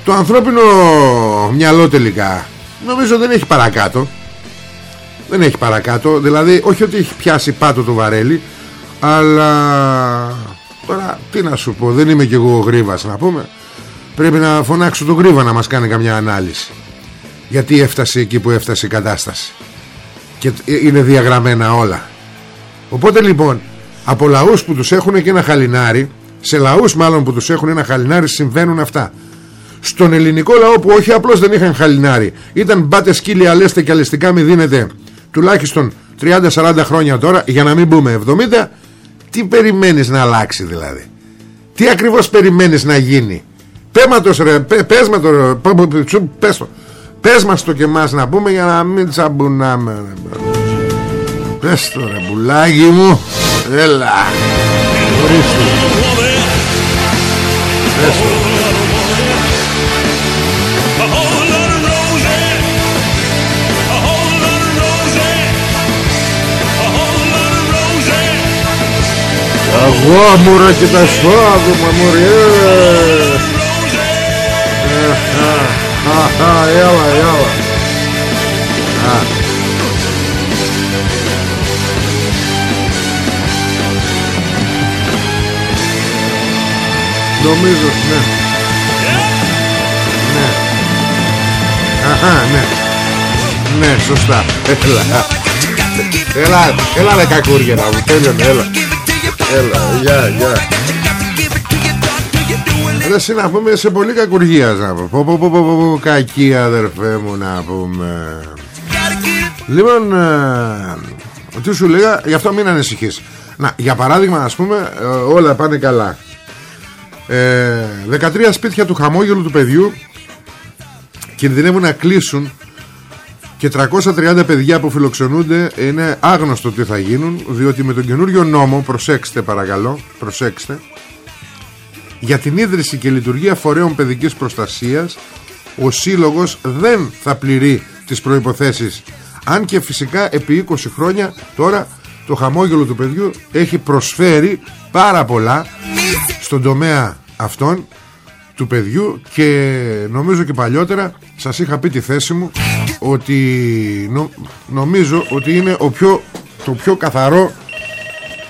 Το ανθρώπινο μυαλό τελικά νομίζω δεν έχει παρακάτω. Δεν έχει παρακάτω δηλαδή όχι ότι έχει πιάσει πάτο το βαρέλι αλλά τώρα τι να σου πω δεν είμαι κι εγώ γρίβας να πούμε. Πρέπει να φωνάξω τον γρίβα να μας κάνει καμιά ανάλυση. Γιατί έφτασε εκεί που έφτασε η κατάσταση. Και είναι διαγραμμένα όλα οπότε λοιπόν από λαούς που τους έχουν και ένα χαλινάρι σε λαούς μάλλον που τους έχουν ένα χαλινάρι συμβαίνουν αυτά. Στον ελληνικό λαό που όχι απλώς δεν είχαν χαλινάρι ήταν μπάτες σκύλοι αλέστε και αλεστικά μη δίνετε τουλάχιστον 30-40 χρόνια τώρα για να μην πούμε 70 τι περιμένεις να αλλάξει δηλαδή; Τι ακριβώς περιμένεις να γίνει; Πέματος ρε πες με το πες το. Πες μας το και μας να πούμε για να μην τσαμπουνάμε Πες το ρε πουλάκι μου Έλα Ορίστε Πες το Εγώ μου ρε και τα σφάγωμα μου ρε Αχα, έλα, έλα. Α. Νομίζω, ναι. Ναι. Αχα, ναι. Ναι, σωστά. Έλα. Έλα, έλα ρε κακούρια να μου τέλειωνε, έλα. Έλα, γεια, γεια. Ρε να πούμε σε πολύ κακουργίας να πούμε πω, πω, πω, πω, πω, Κακή αδερφέ μου να πούμε Λοιπόν ε, Τι σου λέγα Γι' αυτό μην ανησυχείς Να για παράδειγμα ας πούμε ε, Όλα πάνε καλά ε, 13 σπίτια του χαμόγελου του παιδιού Κινδυνεύουν να κλείσουν και 330 παιδιά που φιλοξενούνται είναι άγνωστο τι θα γίνουν διότι με τον καινούριο νόμο προσέξτε παρακαλώ προσέξτε για την ίδρυση και λειτουργία φορέων παιδικής προστασίας ο Σύλλογος δεν θα πληρεί τις προϋποθέσεις αν και φυσικά επί 20 χρόνια τώρα το χαμόγελο του παιδιού έχει προσφέρει πάρα πολλά στον τομέα αυτών του παιδιού και νομίζω και παλιότερα σας είχα πει τη θέση μου ότι νομίζω ότι είναι ο πιο, το πιο καθαρό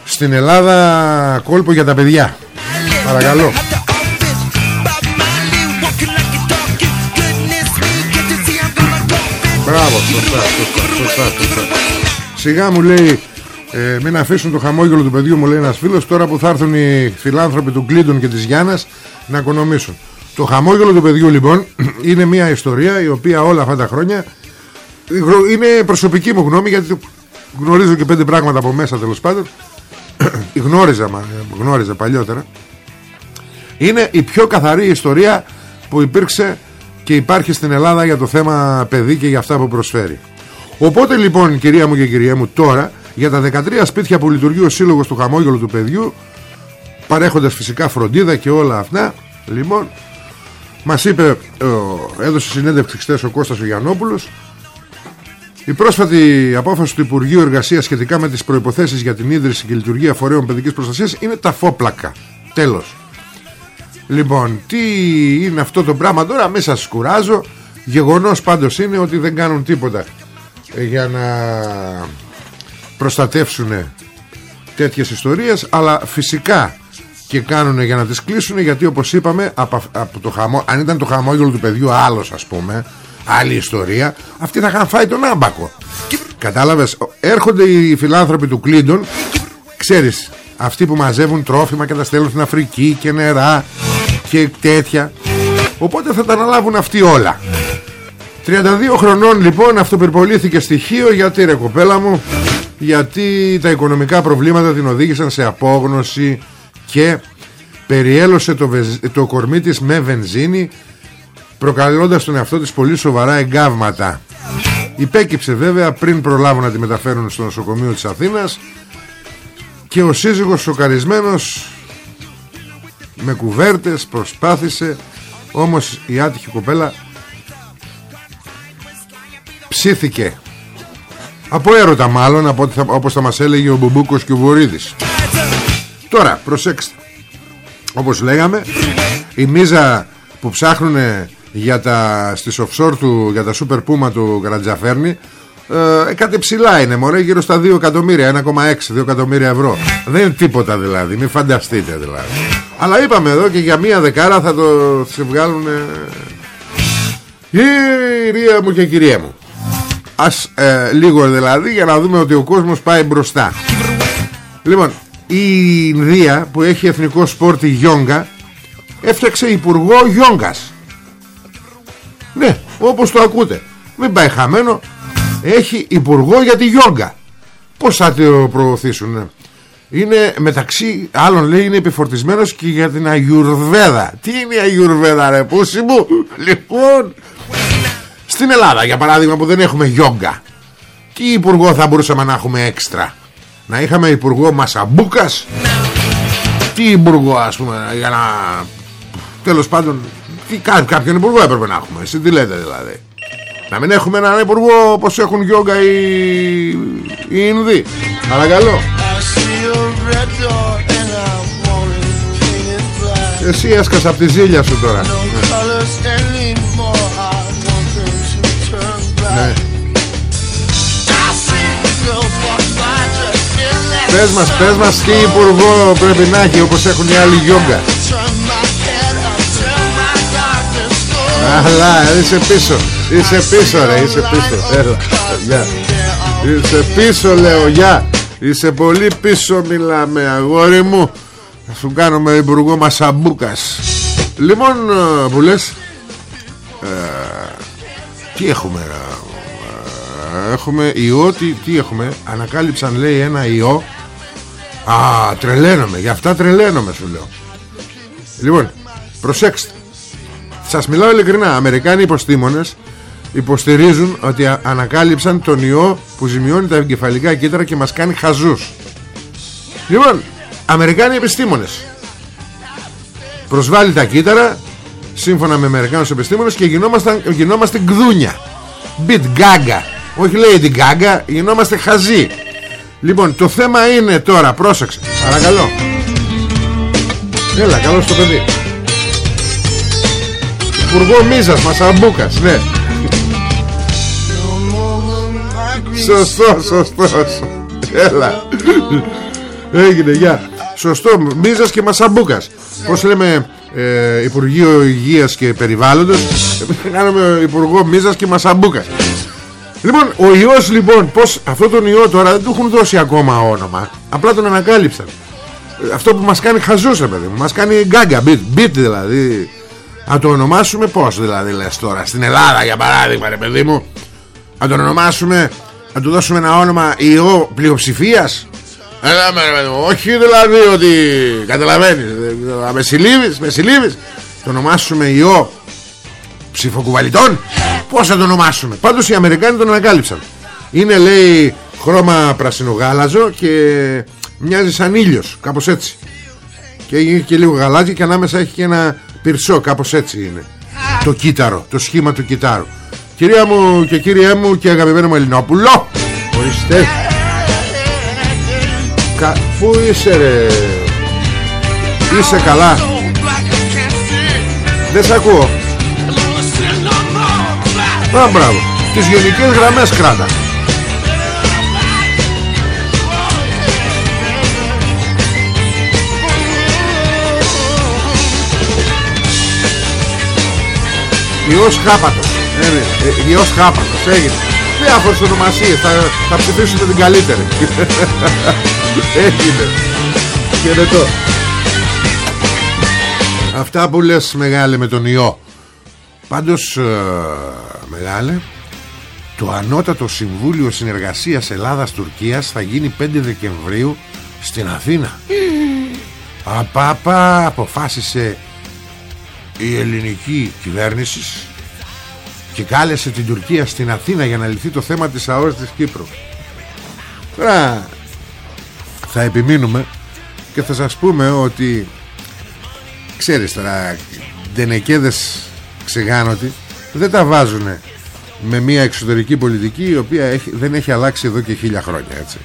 στην Ελλάδα κόλπο για τα παιδιά. Παρακαλώ. Μπράβο σωστά, σωστά, σωστά, Σιγά μου λέει ε, Μην αφήσουν το χαμόγελο του παιδιού μου λέει ένας φίλος Τώρα που θα έρθουν οι φιλάνθρωποι του Κλίντον και της Γιάννας Να οικονομήσουν. Το χαμόγελο του παιδιού λοιπόν [clears throat] Είναι μια ιστορία η οποία όλα αυτά τα χρόνια Είναι προσωπική μου γνώμη Γιατί γνωρίζω και πέντε πράγματα από μέσα τέλος πάντων. [clears throat] Γνώριζα, γνώριζα παλιότερα. Είναι η πιο καθαρή ιστορία που υπήρξε και υπάρχει στην Ελλάδα για το θέμα παιδί και για αυτά που προσφέρει. Οπότε λοιπόν κυρία μου και κυρία μου τώρα για τα 13 σπίτια που λειτουργεί ο Σύλλογος του Χαμόγελου του Παιδιού παρέχοντας φυσικά φροντίδα και όλα αυτά λοιπόν μας είπε έδωσε συνέντευξη χθες ο Κώστας ο Γιαννόπουλος η πρόσφατη απόφαση του Υπουργείου Εργασίας σχετικά με τις προϋποθέσεις για την ίδρυση και λειτουργία φορέων παιδικής προστασίας είναι τα φόπλακα. Τέλος. Λοιπόν, τι είναι αυτό το πράγμα τώρα, μην σας κουράζω. Γεγονός πάντως είναι ότι δεν κάνουν τίποτα ε, για να προστατεύσουν τέτοιες ιστορίες, αλλά φυσικά και κάνουν για να τις κλείσουν γιατί όπως είπαμε από, το χαμό, αν ήταν το χαμόγελο του παιδιού άλλος ας πούμε άλλη ιστορία αυτοί θα είχαν φάει τον άμπακο. Κατάλαβες έρχονται οι φιλάνθρωποι του Κλίντον ξέρεις αυτοί που μαζεύουν τρόφιμα και τα στέλνουν στην Αφρική και νερά και τέτοια. Οπότε θα τα αναλάβουν αυτοί όλα. 32 χρονών λοιπόν αυτοπερπολήθηκε στοιχείο γιατί ρε κοπέλα μου γιατί τα οικονομικά προβλήματα την οδήγησαν σε απόγνωση και περιέλωσε το, το κορμί της με βενζίνη προκαλώντας τον εαυτό της πολύ σοβαρά εγκάβματα. Υπέκυψε βέβαια πριν προλάβουν να τη μεταφέρουν στο νοσοκομείο της Αθήνας και ο σύζυγος σοκαρισμένος με κουβέρτες προσπάθησε όμως η άτυχη κοπέλα ψήθηκε από έρωτα μάλλον από θα, όπως θα μας έλεγε ο Μπουμπούκος και ο Βορύδης. Τώρα προσέξτε. Όπως λέγαμε η μίζα που ψάχνουν για τα, στις offshore του για τα super puma του Γραντζαφέρνη ε, κάτι ψηλά είναι μωρέ γύρω στα 2 εκατομμύρια 1,6 2 εκατομμύρια ευρώ. Δεν είναι τίποτα δηλαδή μην φανταστείτε δηλαδή. Αλλά είπαμε εδώ και για μία δεκάρα θα το σε βγάλουν κυρία μου και κυρία μου ας ε, λίγο δηλαδή για να δούμε ότι ο κόσμος πάει μπροστά. Λοιπόν η Ινδία που έχει εθνικό σπόρτι γιόγκα έφτιαξε υπουργό γιόγκας. Ναι όπως το ακούτε. Μην πάει χαμένο. Έχει υπουργό για τη γιόγκα. Πως θα το προωθήσουν ναι. είναι μεταξύ άλλων λέει είναι επιφορτισμένος και για την Αγιουρβέδα. Τι είναι η Αγιουρβέδα ρε πούσι μου; Λοιπόν Στην Ελλάδα για παράδειγμα που δεν έχουμε γιόγκα Τι υπουργό θα μπορούσαμε να έχουμε έξτρα; Να είχαμε υπουργό Μασαμπούκας; Τι υπουργό ας πούμε Για να Τέλος πάντων τι, Κάποιον υπουργό έπρεπε να έχουμε Εσύ τι λέτε δηλαδή; Να μην έχουμε έναν υπουργό Όπως έχουν γιόγκα οι, οι Ινδοί. Παρακαλώ. Εσύ έσκασα από τη ζήλια σου τώρα ναι. Πες μας, πες μας τι υπουργό πρέπει να έχει όπως έχουν οι άλλοι γιόγκα. Αλλά είσαι πίσω Είσαι πίσω ρε είσαι πίσω. Έλα γεια. Είσαι πίσω λέω γεια. Είσαι πολύ πίσω μιλάμε αγόρι μου. Θα σου κάνουμε υπουργό Μασαμπούκας Λοιπόν ε, που λες ε, Τι έχουμε ε, Έχουμε ιό τι, τι έχουμε; Ανακάλυψαν λέει ένα ιό. Α τρελαίνομαι Γι' αυτά τρελαίνομαι σου λέω. Λοιπόν προσέξτε. Σας μιλάω ειλικρινά. Αμερικάνοι υποστήμονες υποστηρίζουν ότι ανακάλυψαν τον ιό που ζημιώνει τα εγκεφαλικά κύτταρα και μας κάνει χαζούς. Λοιπόν Αμερικάνοι επιστήμονες προσβάλλει τα κύτταρα σύμφωνα με Αμερικάνους επιστήμονες και γινόμαστε, γινόμαστε γδούνια μπιτ γκάγκα όχι λέει την γκάγκα γινόμαστε χαζοί λοιπόν το θέμα είναι τώρα πρόσεξε παρακαλώ έλα καλώς το παιδί Υπουργό Μίζας Μασαμπούκας ναι Σωστό, σωστό. Έλα. Έγινε, γεια. Σωστό, Μίζας και Μασαμπούκας. Πώς λέμε ε, Υπουργείο Υγείας και Περιβάλλοντος. [laughs] Κάνουμε Υπουργό Μίζας και Μασαμπούκας. Λοιπόν, ο ιός λοιπόν, πώς αυτό τον ιό τώρα δεν του έχουν δώσει ακόμα όνομα. Απλά τον ανακάλυψαν. Αυτό που μας κάνει χαζούσε παιδί μου. Μας κάνει γκάγκα, μπιτ, μπιτ δηλαδή. Να το ονομάσουμε πώς δηλαδή λες τώρα. Στην Ελλάδα για παράδειγμα ρε παιδί μου. Να τον ονομάσουμε να του δώσουμε ένα όνομα ιό πλειοψηφίας Έλα με όχι δηλαδή ότι καταλαβαίνεις με συλλήβεις, με συλλήβεις το ονομάσουμε ιό ψηφοκουβαλιτών. Πως θα το ονομάσουμε; Πάντως οι Αμερικάνοι τον ανακάλυψαν. Είναι λέει χρώμα πρασινογάλαζο και μοιάζει σαν ήλιος κάπως έτσι. Και έχει και λίγο γαλάζι και ανάμεσα έχει και ένα πυρσό κάπως έτσι είναι. Το κύτταρο, το σχήμα του κυτάρου Κυρία μου και κύριέ μου και αγαπημένο μου Ελληνόπουλο Ορίστε Κα... Πού είσαι ρε; Είσαι καλά. Δεν σ' ακούω. Α, μπράβο. Τις γενικές γραμμές κράτα. Ιός χάπατος. Γιος ε, Χάπατος. Έγινε. Διάφορες ονομασίες. Θα, θα ψηφίσετε την καλύτερη [laughs] Έγινε. Χαιρετώ Αυτά που λες μεγάλε με τον ιό. Πάντως ε, μεγάλε Το Ανώτατο Συμβούλιο Συνεργασίας Ελλάδας-Τουρκίας Θα γίνει 5 Δεκεμβρίου Στην Αθήνα. Απάπα αποφάσισε η ελληνική κυβέρνηση και κάλεσε την Τουρκία στην Αθήνα για να λυθεί το θέμα της ΑΟΣ της Κύπρου. Τώρα θα επιμείνουμε και θα σας πούμε ότι ξέρεις τώρα δενεκέδες ξεγάνωτοι δεν τα βάζουν με μια εξωτερική πολιτική η οποία έχει, δεν έχει αλλάξει εδώ και χίλια χρόνια έτσι.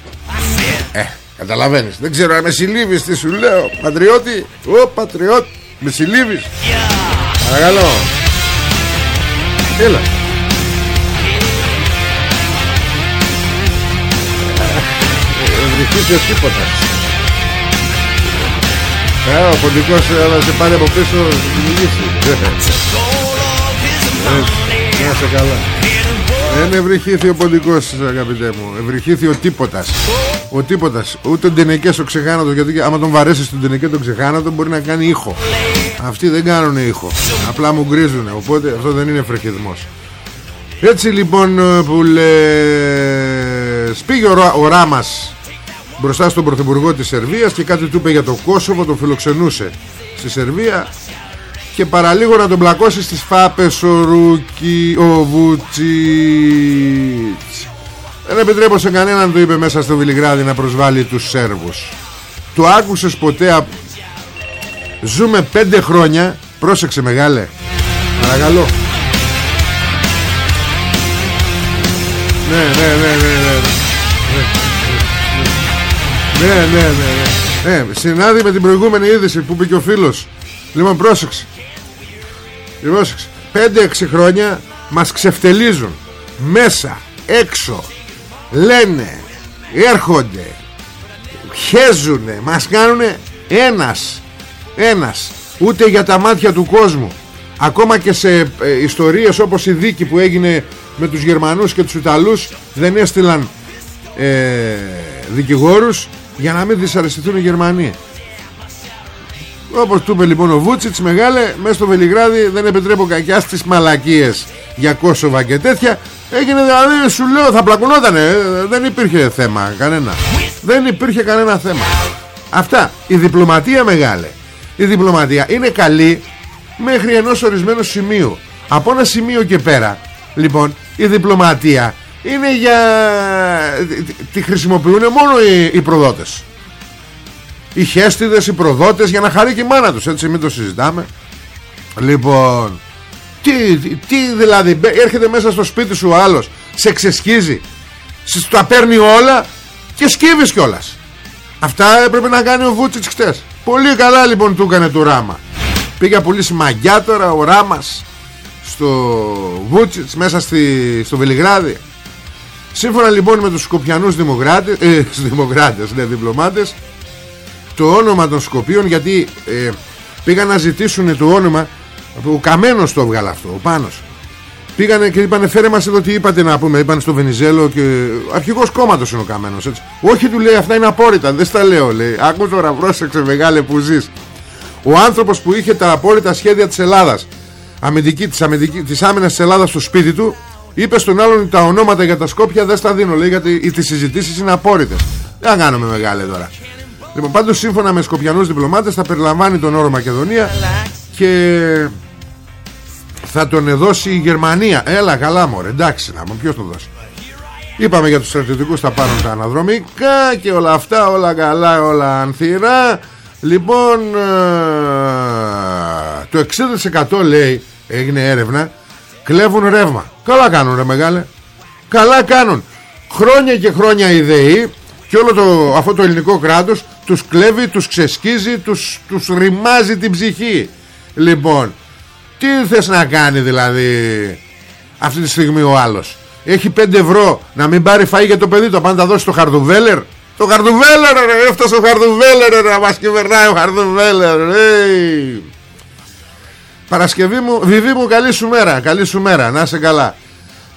Ε, καταλαβαίνεις. Δεν ξέρω αν με συλλήβεις τι σου λέω. Πατριώτη, ο πατριώτη με συλλήβεις. Παρακαλώ. Έλα Βρυχείς τίποτα. Ε, ο ποντικός θα σε πάρει από πίσω Στην μιλήσει. Να σε [laughs] καλά. Δεν ευρυχήθη ο ποντικός αγαπητέ μου. Ευρυχήθη ο τίποτας. Ο τίποτας. Ούτε τον τενεκές ο ξεχάνατος Γιατί άμα τον βαρέσεις τον τενεκέ τον ξεχάνατο Μπορεί να κάνει ήχο. Αυτοί δεν κάνουν ήχο. Απλά μου γκρίζουν Οπότε αυτό δεν είναι φρεχισμός Έτσι λοιπόν ε, που λες Πήγε ο, ο Ράμας Μπροστά στον Πρωθυπουργό της Σερβίας Και κάτι του είπε για το Κόσοβο Το φιλοξενούσε στη Σερβία. Και παραλίγο να τον πλακώσει στις φάπες ο Ρούκι ο Βούτσιτς. Δεν επιτρέπω σε κανέναν το είπε μέσα στο Βιλιγράδι να προσβάλλει τους Σέρβους. Το άκουσες ποτέ ζούμε πέντε χρόνια. Πρόσεξε μεγάλε. Παρακαλώ. Ναι ναι ναι ναι ναι ναι ναι ναι ναι. Ναι συνάδει με την προηγούμενη είδηση που είπε και ο φίλος. Λοιπόν πρόσεξε. Λοιπόν πρόσεξε. 5-6 χρόνια μας ξεφτελίζουν. Μέσα, έξω Λένε Έρχονται Χέζουνε Μας κάνουνε ένας Ένας. Ούτε για τα μάτια του κόσμου. Ακόμα και σε ε, ιστορίες όπως η δίκη που έγινε με τους Γερμανούς και τους Ιταλούς δεν έστειλαν ε, δικηγόρους για να μην δυσαρεστηθούν οι Γερμανοί. Όπως του είπε λοιπόν ο Βούτσιτς μεγάλε μέσα στο Βελιγράδι δεν επιτρέπω κακιά στις μαλακίες για Κόσοβα και τέτοια έγινε δηλαδή σου λέω θα πλακουνότανε δεν υπήρχε θέμα κανένα. Δεν υπήρχε κανένα θέμα. Αυτά η διπλωματία μεγάλε. Η διπλωματία είναι καλή μέχρι ενός ορισμένου σημείου. Από ένα σημείο και πέρα λοιπόν η διπλωματία είναι για τη χρησιμοποιούν μόνο οι, οι προδότες. Οι χέστιδες, οι προδότες για να χαρεί και η μάνα τους έτσι μην το συζητάμε. Λοιπόν τι, τι δηλαδή έρχεται μέσα στο σπίτι σου ο άλλος σε ξεσχίζει σε τα παίρνει όλα και σκύβεις κιόλας. αυτά έπρεπε να κάνει ο Βούτσιτς χτες. Πολύ καλά λοιπόν του έκανε του Ράμα. Πήγα πολύ σημαγιά τώρα ο Ράμας στο Βούτσιτς μέσα στη, στο Βελιγράδι σύμφωνα λοιπόν με τους Σκοπιανούς δημοκράτες, ε, δημοκράτες ναι, διπλωμάτες το όνομα των Σκοπίων γιατί ε, πήγαν να ζητήσουν το όνομα ο Καμένος το έβγαλε αυτό ο Πάνος. Πήγανε και είπανε φέρε μας εδώ τι είπατε να πούμε είπαν στο Βενιζέλο και αρχηγός κόμματος είναι ο Καμένος έτσι. όχι του λέει αυτά είναι απόρριτα δεν στα λέω λέει. Άκου τώρα πρόσεξε μεγάλε που ζεις ο άνθρωπος που είχε τα απόρριτα σχέδια της Ελλάδας αμυντική, της, αμυντική, της άμυνας της Ελλάδας στο σπίτι του είπες στον άλλον τα ονόματα για τα Σκόπια δεν στα δίνω λέει γιατί οι, τις συζητήσεις είναι απόρριτες δεν κάνουμε μεγάλε τώρα Λοιπόν, πάντως σύμφωνα με σκοπιανούς διπλωμάτες θα περιλαμβάνει τον όρο Μακεδονία και θα τον δώσει η Γερμανία. Έλα καλά μωρέ, εντάξει να μου, ποιος τον δώσει. Είπαμε για τους στρατιωτικούς θα πάρουν τα αναδρομικά και όλα αυτά, όλα καλά, όλα ανθυρά. Λοιπόν, ε, το 60% λέει, έγινε έρευνα, κλέβουν ρεύμα. Καλά κάνουν ρε μεγάλε. Καλά κάνουν. Χρόνια και χρόνια οι ΔΕΗ και όλο το, αυτό το ελληνικό κράτος τους κλέβει, τους ξεσκίζει, τους, τους ρημάζει την ψυχή. Λοιπόν, τι θες να κάνει δηλαδή αυτή τη στιγμή ο άλλος; Έχει 5 ευρώ να μην πάρει φαΐ για το παιδί το πάντα δώσει στο χαρδουβέλερ; Το χαρδουβέλερ ρε, έφτασε ο χαρδουβέλερ ρε, να μας κυβερνάει ο χαρδουβέλερ ρε. Παρασκευή μου, Βιβί μου καλή σου μέρα, καλή σου μέρα, να είσαι καλά.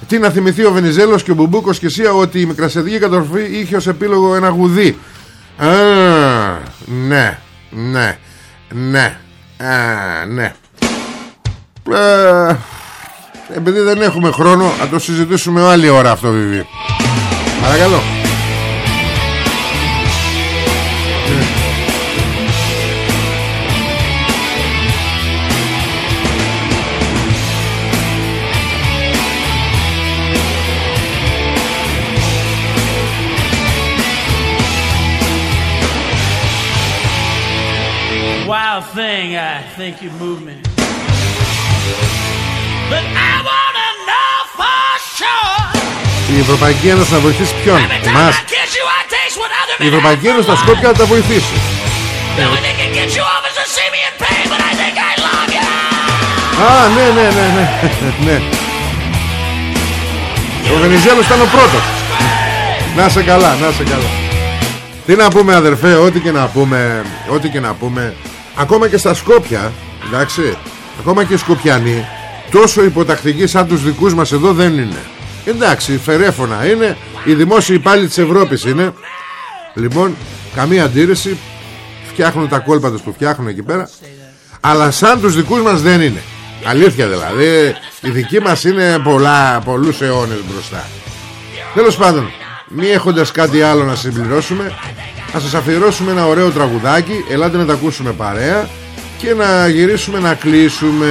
Τι να θυμηθεί ο Βενιζέλος και ο Μπουμπούκος και εσύ ότι η μικρασιατική κατορφή είχε ως επίλογο ένα γουδί. Α, ναι, ναι, ναι, α, ναι. Ε, επειδή δεν έχουμε χρόνο, θα το συζητήσουμε άλλη ώρα αυτό, Βιβί. Παρακαλώ. Thing I think you move me. But I wanna know for sure. Η Ευρωπαϊκή Ένωση θα βοηθήσει ποιον, εμάς. Η Ευρωπαϊκή Ένωση στα Σκόπια θα τα βοηθήσει. Α, ναι, ναι, ναι, ναι, ναι. Ο Βενιζέλος ήταν ο πρώτος. Να σε καλά, να σε καλά. Τι να πούμε αδερφέ, ό,τι και να πούμε, ό,τι και να πούμε, ακόμα και στα Σκόπια εντάξει ακόμα και οι Σκοπιανοί τόσο υποτακτικοί σαν τους δικούς μας εδώ δεν είναι. Εντάξει φερέφωνα είναι οι δημόσιοι υπάλληλοι της Ευρώπης είναι. Λοιπόν καμία αντίρρηση φτιάχνουν τα κόλπα τους που φτιάχνουν εκεί πέρα αλλά σαν τους δικούς μας δεν είναι. Αλήθεια δηλαδή οι δικοί μας είναι πολλά, πολλούς αιώνες μπροστά. Τέλος πάντων μη έχοντας κάτι άλλο να συμπληρώσουμε θα σας αφιερώσουμε ένα ωραίο τραγουδάκι Ελάτε να τα ακούσουμε παρέα και να γυρίσουμε να κλείσουμε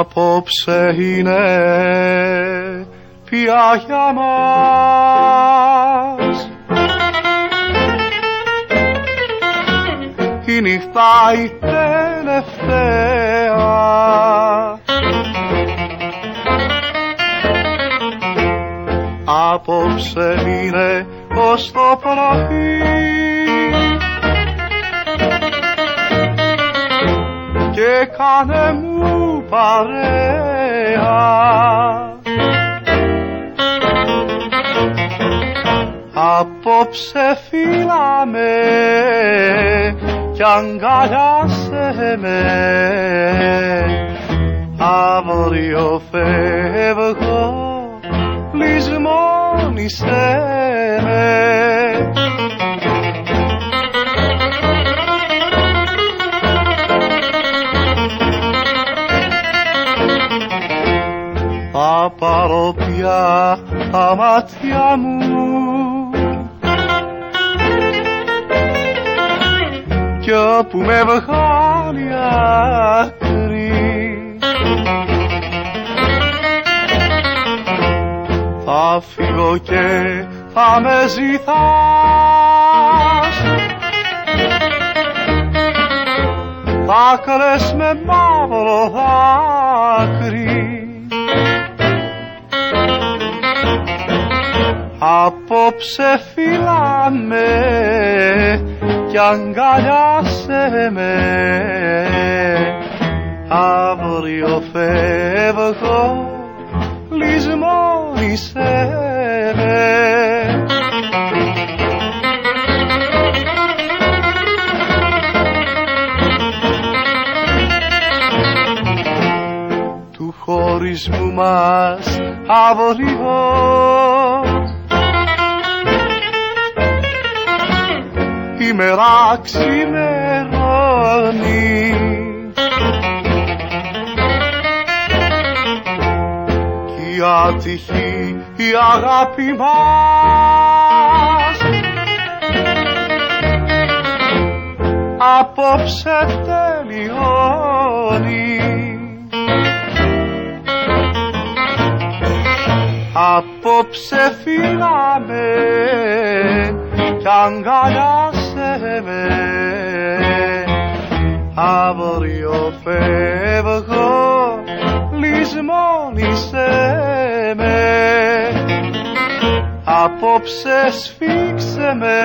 απόψε είναι πια για μας. Η νύχτα η τελευταία. Απόψε είναι ως το πρωί και κάνε μου παρέα. Απόψε φύλαμε κι αγκαλιάσε με. Αύριο φεύγω λησμόνισε με τα μάτια μου. Κι όπου με βγάλει άκρη θα φύγω και θα με ζητάς. Θα κλαις με μαύρο δάκρυ Απόψε φυλάμε κι αγκαλιάσε με. Αύριο φεύγω λησμόνισε με. Του χωρισμού μας αύριο ημέρα ξημερώνει. Κι η άτυχη η αγάπη μας. Απόψε τελειώνει. Απόψε φύγαμε κι αγκαλιάσε με αύριο φεύγω λησμόνισε με. Απόψε σφίξε με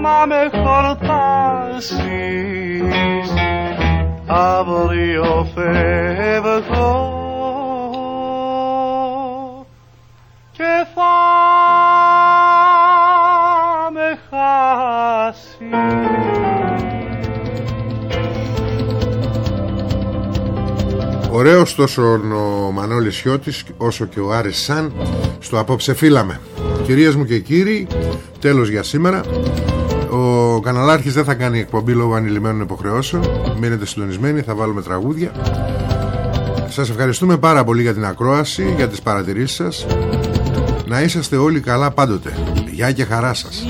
μα με χορτάσεις. Αύριο φεύγω Ωραίος τόσο ο Μανώλης Σιώτης όσο και ο Άρης Σαν στο απόψε φύλαμε. Κυρίες μου και κύριοι, τέλος για σήμερα. Ο καναλάρχης δεν θα κάνει εκπομπή λόγω ανηλυμένων υποχρεώσεων. Μείνετε συντονισμένοι, θα βάλουμε τραγούδια. Σας ευχαριστούμε πάρα πολύ για την ακρόαση, για τις παρατηρήσεις σας. Να είσαστε όλοι καλά πάντοτε. Γεια και χαρά σας.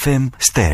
FM Ster.